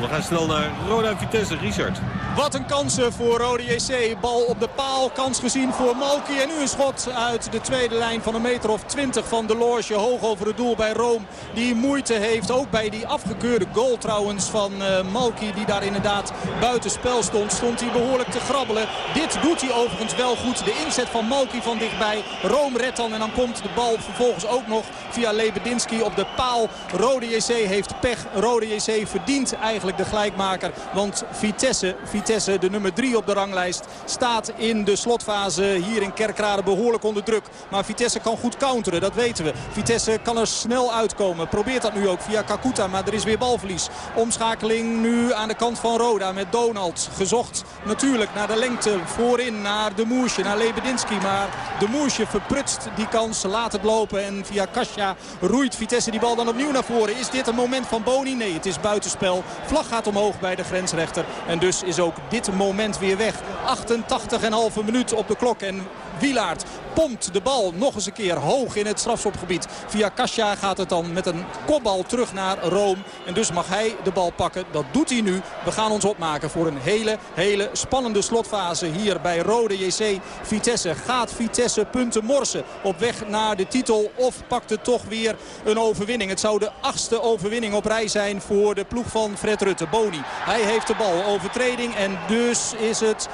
We gaan snel naar Roda Vitesse, Richard. Wat een kansen voor Rode JC. Bal op de paal, kans gezien voor Malky. En nu een schot uit de tweede lijn van een meter of 20 van de Loge. Hoog over het doel bij Rome. Die moeite heeft, ook bij die afgekeurde goal trouwens van uh, Malky. Die daar inderdaad buitenspel stond. Stond hij behoorlijk te grabbelen. Dit doet hij overigens wel goed. De inzet van Malky van dichtbij. Rome redt dan en dan komt de bal vervolgens ook nog via Lebedinski op de paal. Rode JC heeft pech. Rode JC verdient eigenlijk de gelijkmaker. Want Vitesse, Vitesse de nummer 3 op de ranglijst, staat in de slotfase hier in Kerkrade behoorlijk onder druk. Maar Vitesse kan goed counteren, dat weten we. Vitesse kan er snel uitkomen. Probeert dat nu ook via Kakuta, maar er is weer balverlies. Omschakeling nu aan de kant van Roda met Donald. Gezocht natuurlijk naar de lengte voorin, naar de Moersje, naar Lebedinski. Maar de Moersje verprutst die kans, laat het lopen. En via Kasia roeit Vitesse die bal dan opnieuw naar voren. Is dit een moment van Boni? Nee, het is buitenspel. Vlag gaat omhoog bij de grensrechter. En dus is ook dit moment weer weg. 88,5 minuut op de klok. En Wilaard pompt de bal nog eens een keer hoog in het strafschopgebied. Via Kasia gaat het dan met een kopbal terug naar Rome. En dus mag hij de bal pakken. Dat doet hij nu. We gaan ons opmaken voor een hele, hele spannende slotfase hier bij Rode JC Vitesse. Gaat Vitesse punten morsen op weg naar de titel of pakt het toch weer een overwinning? Het zou de achtste overwinning op rij zijn voor de ploeg van Fred Rutte. Boni, hij heeft de bal. Overtreding en dus is het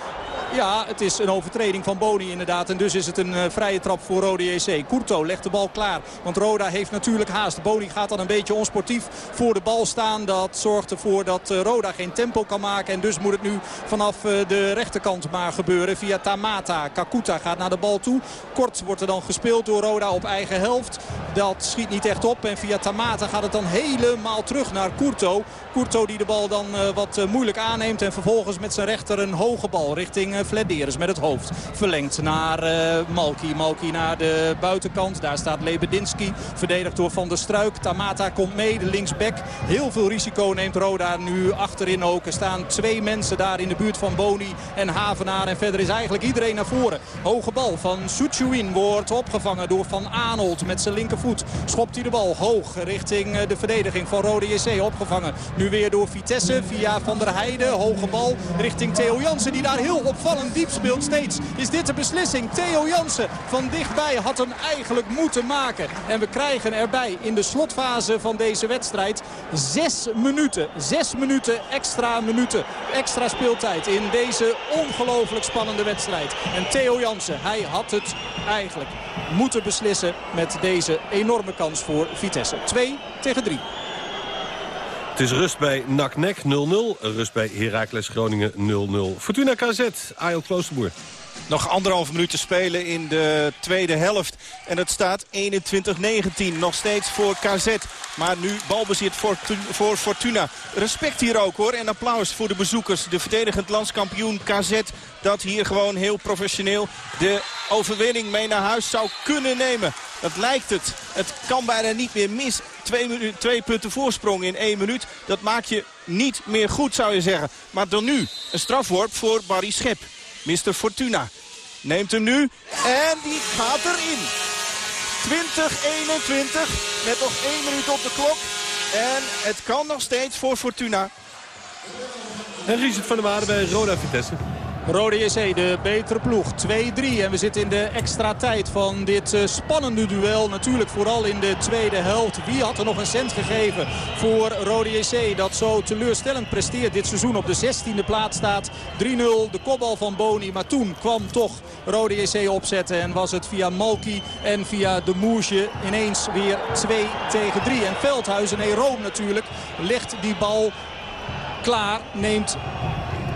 ja, het is een overtreding van Boni inderdaad. En dus is het een uh, vrije trap voor Rode JC. Courto legt de bal klaar. Want Roda heeft natuurlijk haast. Boni gaat dan een beetje onsportief voor de bal staan. Dat zorgt ervoor dat uh, Roda geen tempo kan maken. En dus moet het nu vanaf uh, de rechterkant maar gebeuren. Via Tamata. Kakuta gaat naar de bal toe. Kort wordt er dan gespeeld door Roda op eigen helft. Dat schiet niet echt op. En via Tamata gaat het dan helemaal terug naar Courto. Courto die de bal dan wat moeilijk aanneemt. En vervolgens met zijn rechter een hoge bal richting Flederis met het hoofd. Verlengd naar Malki. Malki naar de buitenkant. Daar staat Lebedinski. Verdedigd door Van der Struik. Tamata komt mee. De linksback. Heel veel risico neemt Roda nu achterin ook. Er staan twee mensen daar in de buurt van Boni en Havenaar. En verder is eigenlijk iedereen naar voren. Hoge bal van Suchuin wordt opgevangen door Van Anold met zijn linkervoet. Schopt hij de bal hoog richting de verdediging van Rode JC. Opgevangen nu weer door Vitesse via Van der Heijden. Hoge bal richting Theo Jansen die daar heel opvallend opvallend diep speelt steeds. Is dit de beslissing? Theo Jansen van dichtbij had hem eigenlijk moeten maken. En we krijgen erbij in de slotfase van deze wedstrijd zes minuten. Zes minuten extra minuten. Extra speeltijd in deze ongelooflijk spannende wedstrijd. En Theo Jansen, hij had het eigenlijk moeten beslissen met deze enorme kans voor Vitesse. 2 tegen 3. Het is rust bij NAC-NEC 0-0. Rust bij Heracles Groningen 0-0. Fortuna KZ, Ayel Kloosterboer. Nog anderhalve minuut te spelen in de tweede helft. En het staat 21-19. Nog steeds voor KZ. Maar nu balbezit voor Fortuna. Respect hier ook hoor. En applaus voor de bezoekers. De verdedigend landskampioen KZ. Dat hier gewoon heel professioneel de overwinning mee naar huis zou kunnen nemen. Dat lijkt het. Het kan bijna niet meer mis. Twee, punten voorsprong in één minuut. Dat maak je niet meer goed, zou je zeggen. Maar dan nu een strafworp voor Barry Schep. Mr. Fortuna neemt hem nu. En die gaat erin. 20-21. Met nog één minuut op de klok. En het kan nog steeds voor Fortuna. En Richard van der Waarde bij Roda Vitesse. Rode JC, de betere ploeg. 2-3 en we zitten in de extra tijd van dit eh, spannende duel. Natuurlijk vooral in de tweede helft. Wie had er nog een cent gegeven voor Rode JC dat zo teleurstellend presteert dit seizoen op de 16e plaats staat. 3-0 de kopbal van Boni. Maar toen kwam toch Rode JC opzetten en was het via Malki en via de Moesje ineens weer 2 tegen 3. En Veldhuizen, nee Rome natuurlijk, legt die bal klaar, neemt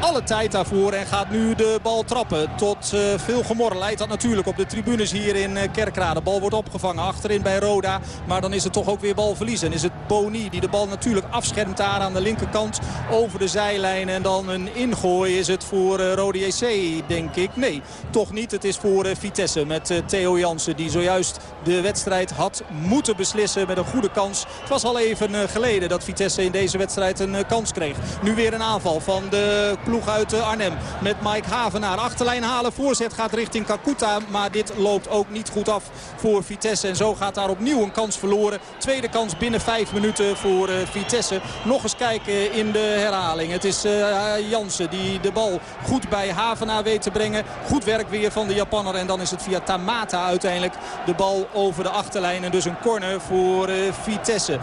alle tijd daarvoor en gaat nu de bal trappen. Tot uh, veel gemorrel leidt dat natuurlijk op de tribunes hier in uh, Kerkrade. De bal wordt opgevangen achterin bij Roda. Maar dan is het toch ook weer balverlies. En is het Boni die de bal natuurlijk afschermt daar aan de linkerkant over de zijlijn. En dan een ingooi is het voor uh, Rode JC, denk ik. Nee, toch niet. Het is voor Vitesse met Theo Jansen die zojuist de wedstrijd had moeten beslissen met een goede kans. Het was al even geleden dat Vitesse in deze wedstrijd een kans kreeg. Nu weer een aanval van de ploeg uit eh, Arnhem. Met Mike Havenaar. Achterlijn halen. Voorzet gaat richting Kakuta. Maar dit loopt ook niet goed af voor Vitesse. En zo gaat daar opnieuw een kans verloren. Tweede kans binnen vijf minuten voor eh, Vitesse. Nog eens kijken in de herhaling. Het is uh, Jansen die de bal goed bij Havenaar weet te brengen. Goed werk weer van de Japanner. En dan is het via Tamata uiteindelijk de bal over de achterlijn. En dus een corner voor Vitesse.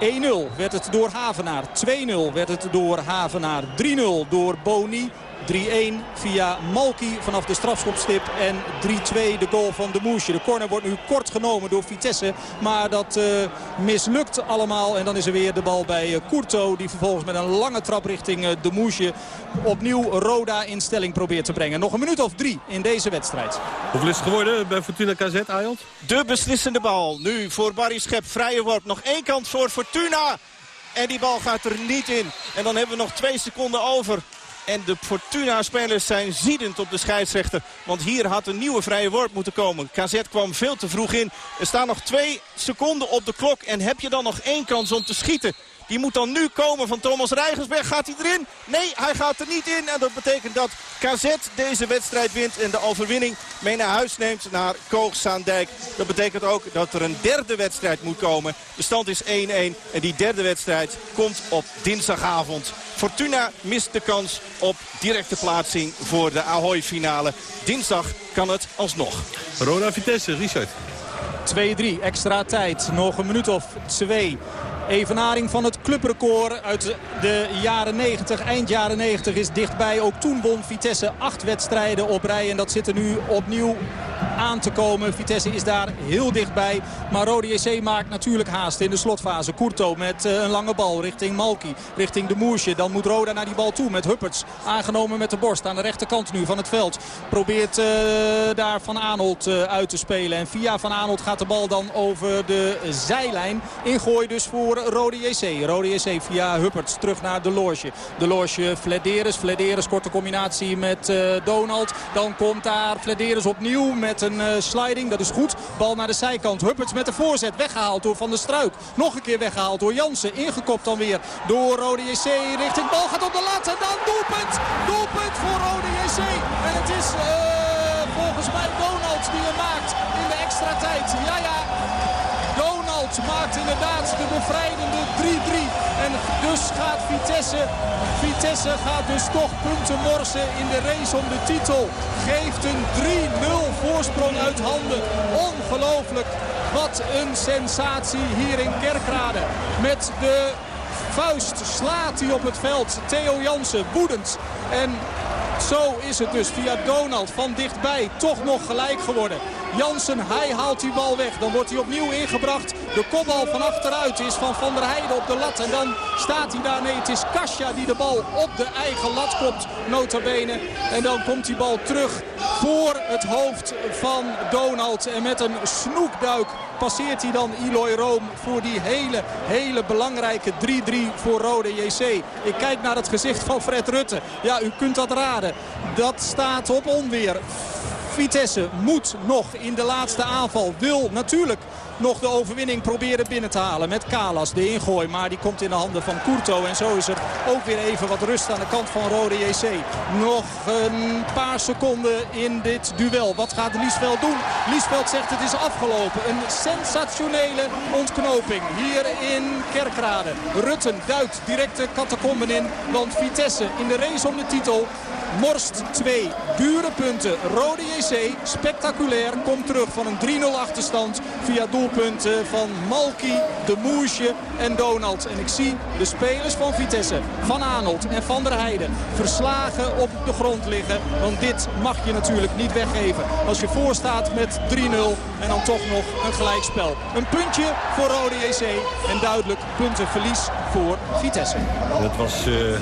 1-0 werd het door Havenaar. 2-0 werd het door Havenaar. 3-0 door Boni. 3-1 via Malki vanaf de strafschopstip. En 3-2 de goal van de Moesje. De corner wordt nu kort genomen door Vitesse. Maar dat uh, mislukt allemaal. En dan is er weer de bal bij uh, Courto. Die vervolgens met een lange trap richting uh, de Moesje opnieuw Roda in stelling probeert te brengen. Nog een minuut of drie in deze wedstrijd. Hoeveel is het geworden bij Fortuna KZ, Ayot? De beslissende bal. Nu voor Barry Schep. Vrije worp. Nog één kant voor Fortuna. En die bal gaat er niet in. En dan hebben we nog twee seconden over. En de Fortuna-spelers zijn ziedend op de scheidsrechter. Want hier had een nieuwe vrije worp moeten komen. KZ kwam veel te vroeg in. Er staan nog twee seconden op de klok. En heb je dan nog één kans om te schieten? Die moet dan nu komen van Thomas Rijgersberg. Gaat hij erin? Nee, hij gaat er niet in. En dat betekent dat KZ deze wedstrijd wint en de overwinning mee naar huis neemt naar Koog-Zaandijk. Dat betekent ook dat er een derde wedstrijd moet komen. De stand is 1-1 en die derde wedstrijd komt op dinsdagavond. Fortuna mist de kans op directe plaatsing voor de Ahoy-finale. Dinsdag kan het alsnog. Roda Vitesse, Richard. 2-3, extra tijd. Nog een minuut of twee. Evenaring van het clubrecord uit de jaren 90. Eind jaren 90 is dichtbij. Ook toen won Vitesse acht wedstrijden op rij. En dat zit er nu opnieuw aan te komen. Vitesse is daar heel dichtbij. Maar Rode JC maakt natuurlijk haast in de slotfase. Courto met uh, een lange bal richting Malki. Richting de Moersje. Dan moet Roda naar die bal toe met Hupperts. Aangenomen met de borst aan de rechterkant nu van het veld. Probeert uh, daar Van Aanholt uh, uit te spelen. En via Van Aanholt gaat de bal dan over de zijlijn. Ingooi dus voor Rode JC. Rode JC via Hupperts terug naar De Loge. De Loge Flederis. Flederis korte combinatie met uh, Donald. Dan komt daar Flederis opnieuw met een uh, sliding. Dat is goed. Bal naar de zijkant. Hupperts met de voorzet. Weggehaald door Van der Struik. Nog een keer weggehaald door Jansen. Ingekopt dan weer door Rode JC. Richting bal gaat op de lat. En dan doelpunt. Doelpunt voor Rode JC. En het is uh, volgens mij Donald die hem maakt in de extra tijd. Ja, ja. Maakt inderdaad de bevrijdende 3-3. En dus gaat Vitesse, Vitesse gaat dus toch punten morsen in de race om de titel. Geeft een 3-0 voorsprong uit handen. Ongelooflijk. Wat een sensatie hier in Kerkrade. Met de vuist slaat hij op het veld. Theo Jansen woedend. En zo is het dus via Donald van dichtbij toch nog gelijk geworden. Jansen, hij haalt die bal weg. Dan wordt hij opnieuw ingebracht. De kopbal van achteruit is van Van der Heijden op de lat. En dan staat hij daar. Nee, het is Kasia die de bal op de eigen lat komt. Notabene. En dan komt die bal terug voor het hoofd van Donald. En met een snoekduik passeert hij dan Eloy Room voor die hele, hele belangrijke 3-3 voor Rode JC. Ik kijk naar het gezicht van Fred Rutte. Ja, u kunt dat raden. Dat staat op onweer. Vitesse moet nog in de laatste aanval. Wil natuurlijk nog de overwinning proberen binnen te halen. Met Kalas, de ingooi. Maar die komt in de handen van Courto. En zo is er ook weer even wat rust aan de kant van Rode JC. Nog een paar seconden in dit duel. Wat gaat Liesveld doen? Liesveld zegt het is afgelopen. Een sensationele ontknoping hier in Kerkrade. Rutten duikt direct de catacomben in. Want Vitesse in de race om de titel Morst 2. Dure punten. Rode JC, spectaculair, komt terug van een 3-0 achterstand via doelpunten van Malki, De Moesje en Donald. En ik zie de spelers van Vitesse, Van Aanholt en Van der Heijden verslagen op de grond liggen. Want dit mag je natuurlijk niet weggeven. Als je voorstaat met 3-0 en dan toch nog een gelijkspel. Een puntje voor Rode JC en duidelijk puntenverlies voor Vitesse. Dat was... Uh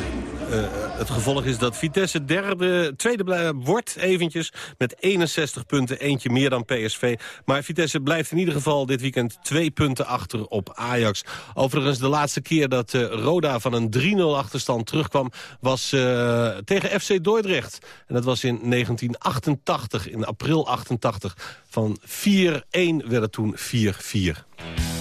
uh, het gevolg is dat Vitesse derde, tweede wordt eventjes met 61 punten. Eentje meer dan PSV. Maar Vitesse blijft in ieder geval dit weekend twee punten achter op Ajax. Overigens de laatste keer dat uh, Roda van een 3-0 achterstand terugkwam... was uh, tegen FC Dordrecht. En dat was in 1988, in april 88. Van 4-1 werd het toen 4-4.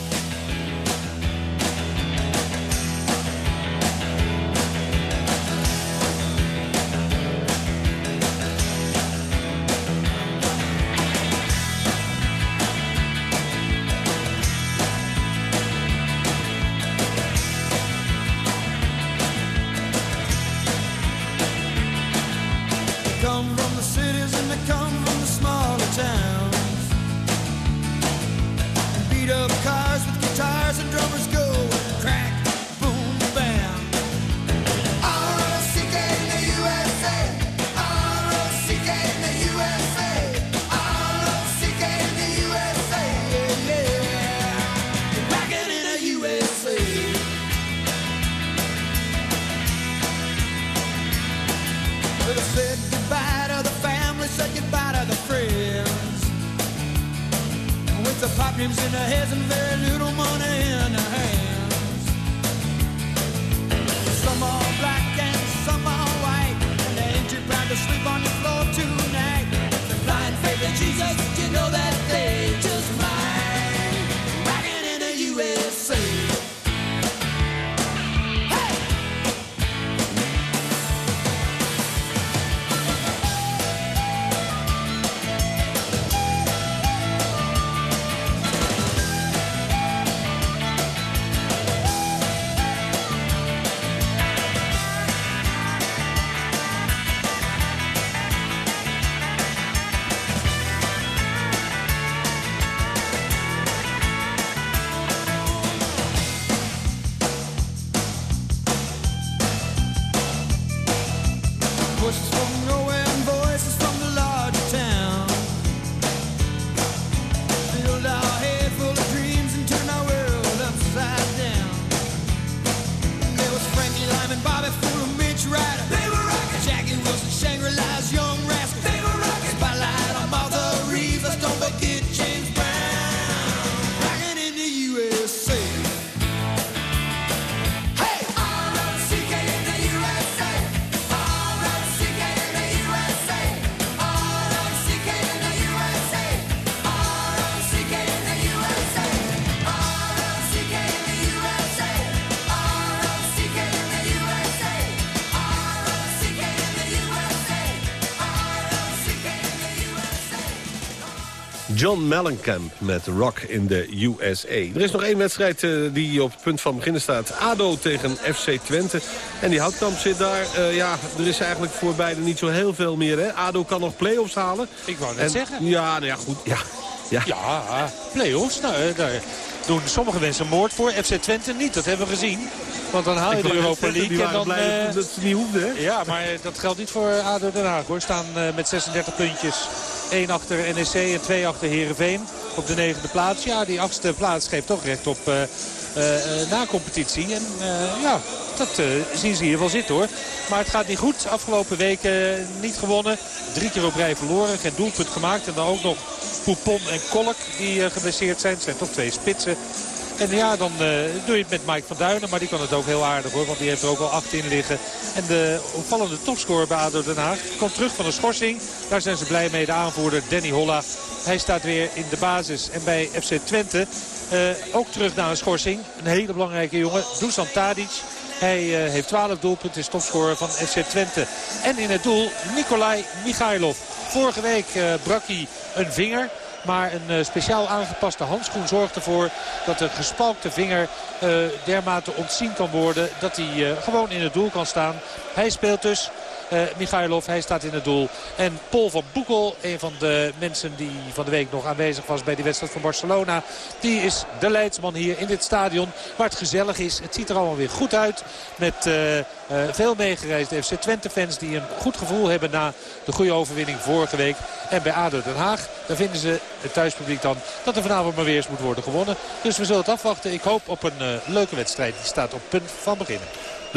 John Mellencamp met Rock in de USA. Er is nog één wedstrijd uh, die op het punt van beginnen staat. ADO tegen FC Twente. En die Houtkamp zit daar. Uh, ja, er is eigenlijk voor beide niet zo heel veel meer. Hè? ADO kan nog play-offs halen. Ik wou net en, zeggen. Ja, nou ja, goed. Ja, ja. ja play-offs. Nou, eh, daar doen sommige mensen moord voor. FC Twente niet, dat hebben we gezien. Want dan haal je de Europa League. en dan, blij dat, dat ze niet hoefden, hè? Ja, maar dat geldt niet voor ADO Den Haag, hoor. Staan met 36 puntjes 1 achter NEC en 2 achter Heerenveen op de negende plaats. Ja, die achtste plaats geeft toch recht op uh, na-competitie. En ja, dat zien ze hier wel zitten hoor. Maar het gaat niet goed. Afgelopen weken niet gewonnen. Drie keer op rij verloren. Geen doelpunt gemaakt. En dan ook nog Poupon en Kolk die geblesseerd zijn. Het zijn toch twee spitsen. En ja, dan doe je het met Mike van Duinen. Maar die kan het ook heel aardig hoor. Want die heeft er ook al acht in liggen. En de opvallende topscorer bij ADO Den Haag komt terug van een schorsing. Daar zijn ze blij mee. De aanvoerder Danny Holla. Hij staat weer in de basis. En bij FC Twente ook terug naar een schorsing. Een hele belangrijke jongen. Dusan Tadic. Hij uh, heeft 12 doelpunten, is topscorer van FC Twente. En in het doel Nikolai Michailov. Vorige week uh, brak hij een vinger. Maar een uh, speciaal aangepaste handschoen zorgt ervoor dat de gespalkte vinger uh, dermate ontzien kan worden. Dat hij uh, gewoon in het doel kan staan. Hij speelt dus uh, Michailov, hij staat in het doel. En Paul van Boekel, een van de mensen die van de week nog aanwezig was bij die wedstrijd van Barcelona. Die is de leidsman hier in dit stadion waar het gezellig is. Het ziet er allemaal weer goed uit met uh, uh, veel meegereisde FC Twente fans die een goed gevoel hebben na de goede overwinning vorige week. En bij ADO Den Haag, daar vinden ze het thuispubliek dan dat er vanavond maar weer eens moet worden gewonnen. Dus we zullen het afwachten. Ik hoop op een leuke wedstrijd. Die staat op punt van beginnen.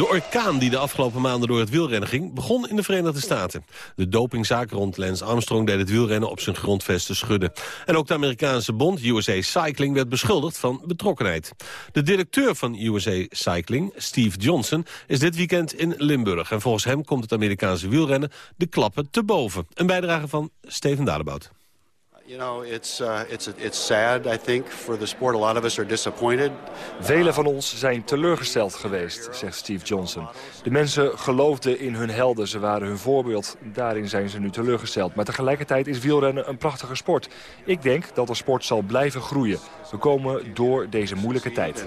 De orkaan die de afgelopen maanden door het wielrennen ging... begon in de Verenigde Staten. De dopingzaak rond Lance Armstrong deed het wielrennen op zijn grondvesten schudden. En ook de Amerikaanse bond USA Cycling werd beschuldigd van betrokkenheid. De directeur van USA Cycling, Steve Johnson, is dit weekend in Limburg. En volgens hem komt het Amerikaanse wielrennen de klappen te boven. Een bijdrage van Steven Dadebout. You know, it's, uh, it's, it's sad, I think, for the sport. A lot of us are disappointed. Velen van ons zijn teleurgesteld geweest, zegt Steve Johnson. De mensen geloofden in hun helden, ze waren hun voorbeeld. Daarin zijn ze nu teleurgesteld. Maar tegelijkertijd is wielrennen een prachtige sport. Ik denk dat de sport zal blijven groeien. We komen door deze moeilijke tijd.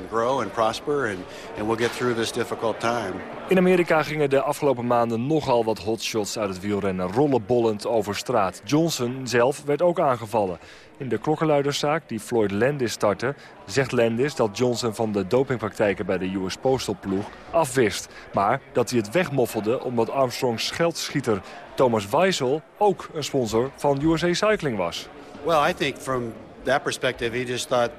In Amerika gingen de afgelopen maanden nogal wat hotshots uit het wielrennen. Rollenbollend over straat. Johnson zelf werd ook aangevallen. In de klokkenluiderszaak die Floyd Landis startte... zegt Landis dat Johnson van de dopingpraktijken bij de US Postal ploeg afwist. Maar dat hij het wegmoffelde omdat Armstrongs geldschieter Thomas Weissel... ook een sponsor van USA Cycling was. Well, I think from that perspective, he just thought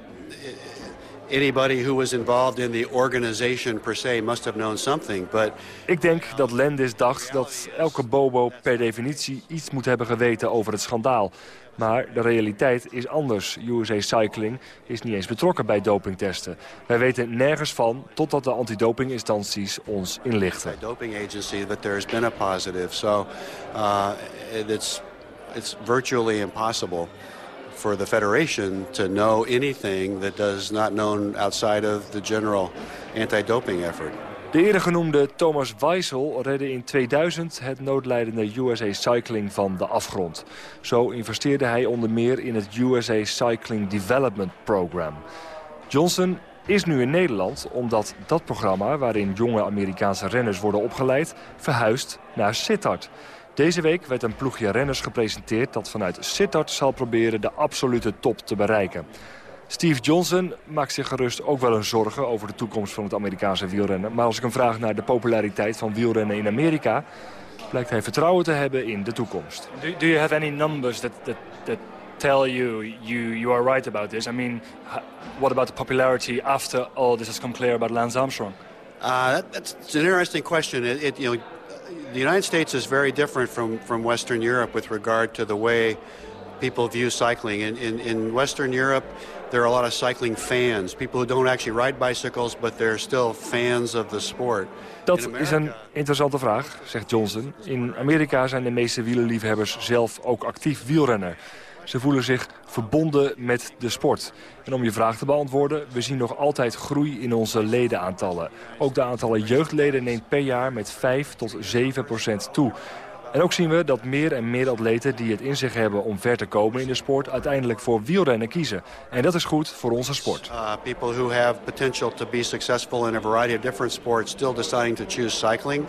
anybody who was involved in the organization per se must have known something. But ik denk dat Landis dacht dat elke bobo per definitie iets moet hebben geweten over het schandaal. Maar de realiteit is anders. USA Cycling is niet eens betrokken bij dopingtesten. Wij weten nergens van totdat de antidopinginstanties ons inlichten. Doping agency that there's been a positive. So uh, it's it's virtually impossible for the Federation to know anything that does not known outside of the general anti-doping effort. De eerder genoemde Thomas Weissel redde in 2000 het noodlijdende USA Cycling van de afgrond. Zo investeerde hij onder meer in het USA Cycling Development Program. Johnson is nu in Nederland omdat dat programma... waarin jonge Amerikaanse renners worden opgeleid, verhuist naar Sittard. Deze week werd een ploegje renners gepresenteerd... dat vanuit Sittard zal proberen de absolute top te bereiken. Steve Johnson maakt zich gerust ook wel een zorgen over de toekomst van het Amerikaanse wielrennen. Maar als ik hem vraag naar de populariteit van wielrennen in Amerika... blijkt hij vertrouwen te hebben in de toekomst. Do, do you have any numbers that, that, that tell you, you you are right about this? I mean, what about the popularity after all this has come clear about Lance Armstrong? Uh, that, that's an interesting question. It, it, you know, the United States is very different from, from Western Europe with regard to the way people view cycling. In, in, in Western Europe, there are a lot of cycling fans. People who don't actually ride bicycles, but they're still fans of the sport. Dat is een interessante vraag, zegt Johnson. In Amerika zijn de meeste wielerliefhebbers zelf ook actief wielrenner. Ze voelen zich verbonden met de sport. En om je vraag te beantwoorden, we zien nog altijd groei in onze ledenaantallen. Ook de aantallen jeugdleden neemt per jaar met 5 tot 7 procent toe. En ook zien we dat meer en meer atleten die het in zich hebben om ver te komen in de sport... uiteindelijk voor wielrennen kiezen. En dat is goed voor onze sport. Uh, people who have potential to be successful in a variety of different sports... still deciding to choose cycling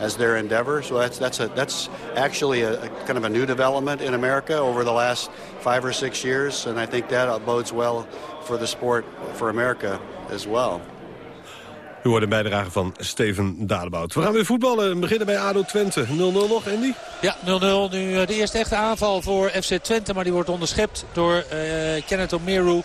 as their endeavor. So that's, that's, a, that's actually a, kind of a new development in America over the last five or six years. And I think that bodes well for the sport, for America as well. U hoort een bijdrage van Steven Dadebout. We gaan weer voetballen. We beginnen bij ADO Twente. 0-0 nog, Andy? Ja, 0-0. Nu eh, de eerste echte aanval voor FC Twente. Maar die wordt onderschept door uh, Kenneth Omeru.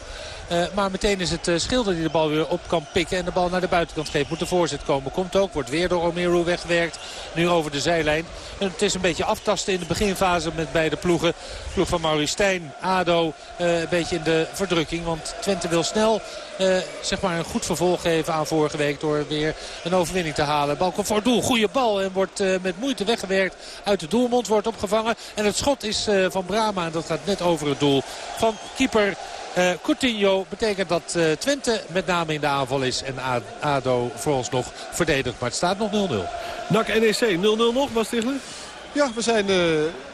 Uh, maar meteen is het uh, Schilder die de bal weer op kan pikken. En de bal naar de buitenkant geeft. Moet de voorzet komen. Komt ook. Wordt weer door Omeru weggewerkt. nu over de zijlijn. En het is een beetje aftasten in de beginfase met beide ploegen. Ploeg van Maurice Stijn, ADO, een beetje in de verdrukking. Want Twente wil snel uh, zeg maar een goed vervolg geven aan vorige week... door weer een overwinning te halen. Bal komt voor het doel. Goede bal en wordt uh, met moeite weggewerkt uit de doelmond. Wordt opgevangen. En het schot is van Brama en dat gaat net over het doel van keeper uh, Coutinho betekent dat uh, Twente met name in de aanval is. En ADO voor ons nog verdedigt. Maar het staat nog 0-0. NAC NEC 0-0 nog, Bas Stigler? Ja, we zijn uh,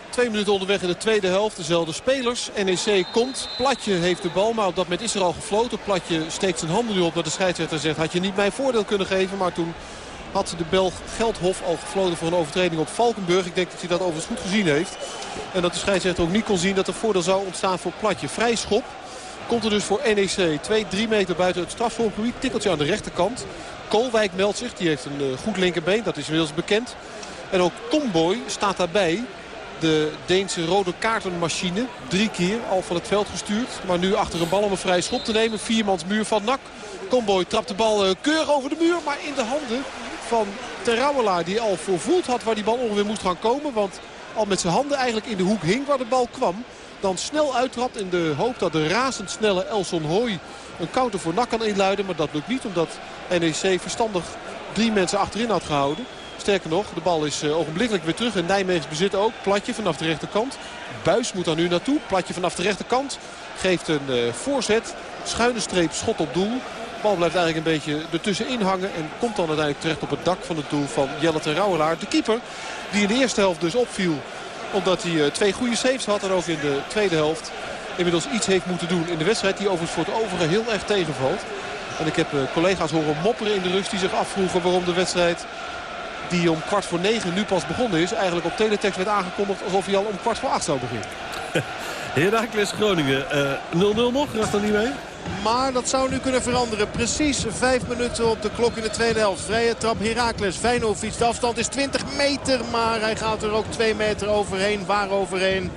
twee minuten onderweg in de tweede helft. Dezelfde spelers. NEC komt. Platje heeft de bal, maar op dat moment is er al gefloten. Platje steekt zijn handen nu op naar de scheidsrechter zegt... had je niet mijn voordeel kunnen geven, maar toen had de Belg Geldhof al gefloten voor een overtreding op Valkenburg. Ik denk dat hij dat overigens goed gezien heeft. En dat de scheidsrechter ook niet kon zien dat er voordeel zou ontstaan voor Platje. Vrij schop. Komt er dus voor NEC. 2, 3 meter buiten het strafschopgebied. Tikkeltje aan de rechterkant. Koolwijk meldt zich. Die heeft een goed linkerbeen. Dat is inmiddels bekend. En ook Tomboy staat daarbij. De Deense rode kaartenmachine. Drie keer al van het veld gestuurd. Maar nu achter een bal om een vrije schop te nemen. Viermans muur van Nak. Tomboy trapt de bal keurig over de muur. Maar in de handen van Terrouwelaar. Die al voorvoeld had waar die bal ongeveer moest gaan komen. Want al met zijn handen eigenlijk in de hoek hing waar de bal kwam dan snel uittrapt in de hoop dat de razendsnelle Elson Hoy een counter voor Nak kan inluiden. Maar dat lukt niet omdat NEC verstandig drie mensen achterin had gehouden. Sterker nog, de bal is ogenblikkelijk weer terug. En Nijmegens bezit ook. Platje vanaf de rechterkant. Buis moet daar nu naartoe. Platje vanaf de rechterkant. Geeft een uh, voorzet. Schuine streep, schot op doel. De bal blijft eigenlijk een beetje ertussenin hangen. En komt dan uiteindelijk terecht op het dak van het doel van Jelle ten Rouwelaar. De keeper die in de eerste helft dus opviel omdat hij uh, twee goede saves had en ook in de tweede helft inmiddels iets heeft moeten doen in de wedstrijd. Die overigens voor het overige heel erg tegenvalt. En ik heb collega's horen mopperen in de rust die zich afvroegen waarom de wedstrijd die om kwart voor negen nu pas begonnen is. Eigenlijk op teletext werd aangekondigd alsof hij al om kwart voor acht zou beginnen. [laughs] Herakles Groningen 0-0 uh, nog, gaat er niet mee? Maar dat zou nu kunnen veranderen. Precies vijf minuten op de klok in de tweede helft. Vrije trap Herakles. Feyenoord De afstand is 20 meter. Maar hij gaat er ook 2 meter overheen. Waar overheen?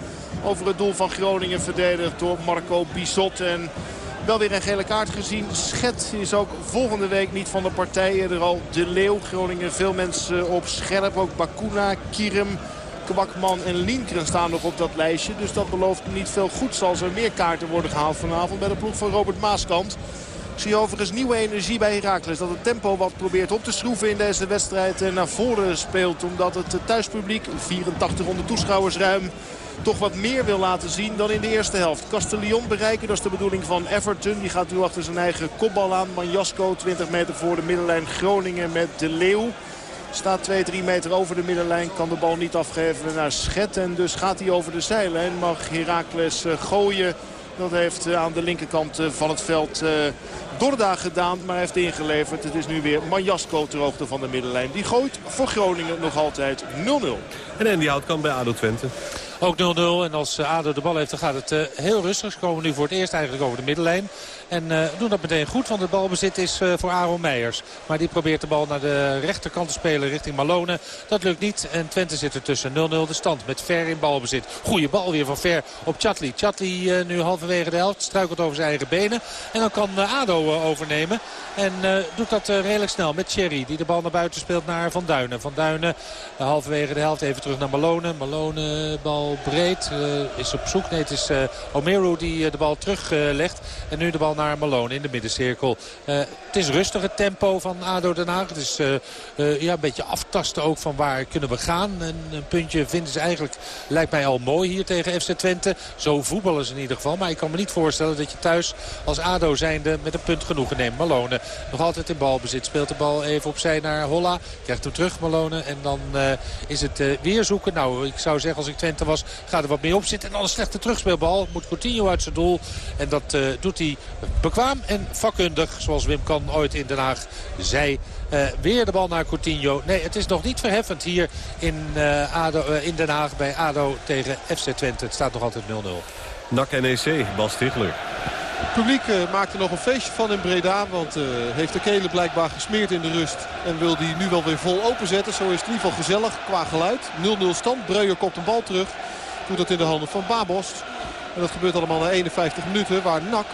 Over het doel van Groningen verdedigd door Marco Bisot. En wel weer een gele kaart gezien. Schet is ook volgende week niet van de partij. Er al De Leeuw. Groningen veel mensen op scherp. Ook Bakuna, Kierum. Kwakman en Linkeren staan nog op dat lijstje. Dus dat belooft niet veel goeds als er meer kaarten worden gehaald vanavond bij de ploeg van Robert Maaskant. Ik zie overigens nieuwe energie bij Heracles. Dat het tempo wat probeert op te schroeven in deze wedstrijd naar voren speelt. Omdat het thuispubliek, 8400 toeschouwers ruim, toch wat meer wil laten zien dan in de eerste helft. Castellion bereiken, dat is de bedoeling van Everton. Die gaat nu achter zijn eigen kopbal aan. Manjasko 20 meter voor de middenlijn Groningen met De Leeuw. Staat 2-3 meter over de middenlijn. Kan de bal niet afgeven naar Schet. En dus gaat hij over de zijlijn. Mag Heracles gooien. Dat heeft aan de linkerkant van het veld Dorda gedaan. Maar heeft ingeleverd. Het is nu weer Manjasko ter hoogte van de middenlijn. Die gooit voor Groningen nog altijd 0-0. En Andy Hout kan bij ADO Twente. Ook 0-0. En als ADO de bal heeft, dan gaat het heel rustig. Ze komen nu voor het eerst eigenlijk over de middenlijn. En uh, doen dat meteen goed, want het balbezit is uh, voor Aaron Meijers. Maar die probeert de bal naar de rechterkant te spelen richting Malone. Dat lukt niet en Twente zit er tussen 0-0 de stand met Ver in balbezit. Goeie bal weer van Ver op Chatli. Chatli uh, nu halverwege de helft, struikelt over zijn eigen benen. En dan kan ADO overnemen. En doet dat redelijk snel met Thierry die de bal naar buiten speelt naar Van Duinen. Van Duinen halverwege de helft even terug naar Malone. Malone bal breed, is op zoek. Nee, het is Omeru die de bal teruglegt. en nu de bal naar naar Malone in de middencirkel. Het is rustig het tempo van ADO Den Haag. Het is uh, uh, ja, een beetje aftasten ook van waar kunnen we gaan. En een puntje vinden ze eigenlijk, lijkt mij al mooi hier tegen FC Twente. Zo voetballen ze in ieder geval. Maar ik kan me niet voorstellen dat je thuis als ADO zijnde met een punt genoegen neemt. Malone nog altijd in balbezit. Speelt de bal even opzij naar Holla. Krijgt hem terug Malone. En dan is het weer zoeken. Nou, ik zou zeggen als ik Twente was, ga er wat meer op zitten. En dan een slechte terugspeelbal. Moet Coutinho uit zijn doel. En dat doet hij bekwaam en vakkundig, zoals Wim Kan ooit in Den Haag zei. Uh, weer de bal naar Coutinho. Nee, het is nog niet verheffend hier in, uh, ADO, uh, in Den Haag bij ADO tegen FC Twente. Het staat nog altijd 0-0. NAC NEC, Bas Stigler. Het publiek maakt er nog een feestje van in Breda. Want heeft de kelen blijkbaar gesmeerd in de rust. En wil die nu wel weer vol openzetten. Zo is het in ieder geval gezellig qua geluid. 0-0 stand. Breuer kopt een bal terug. Doet dat in de handen van Babos. En dat gebeurt allemaal na 51 minuten. Waar NAC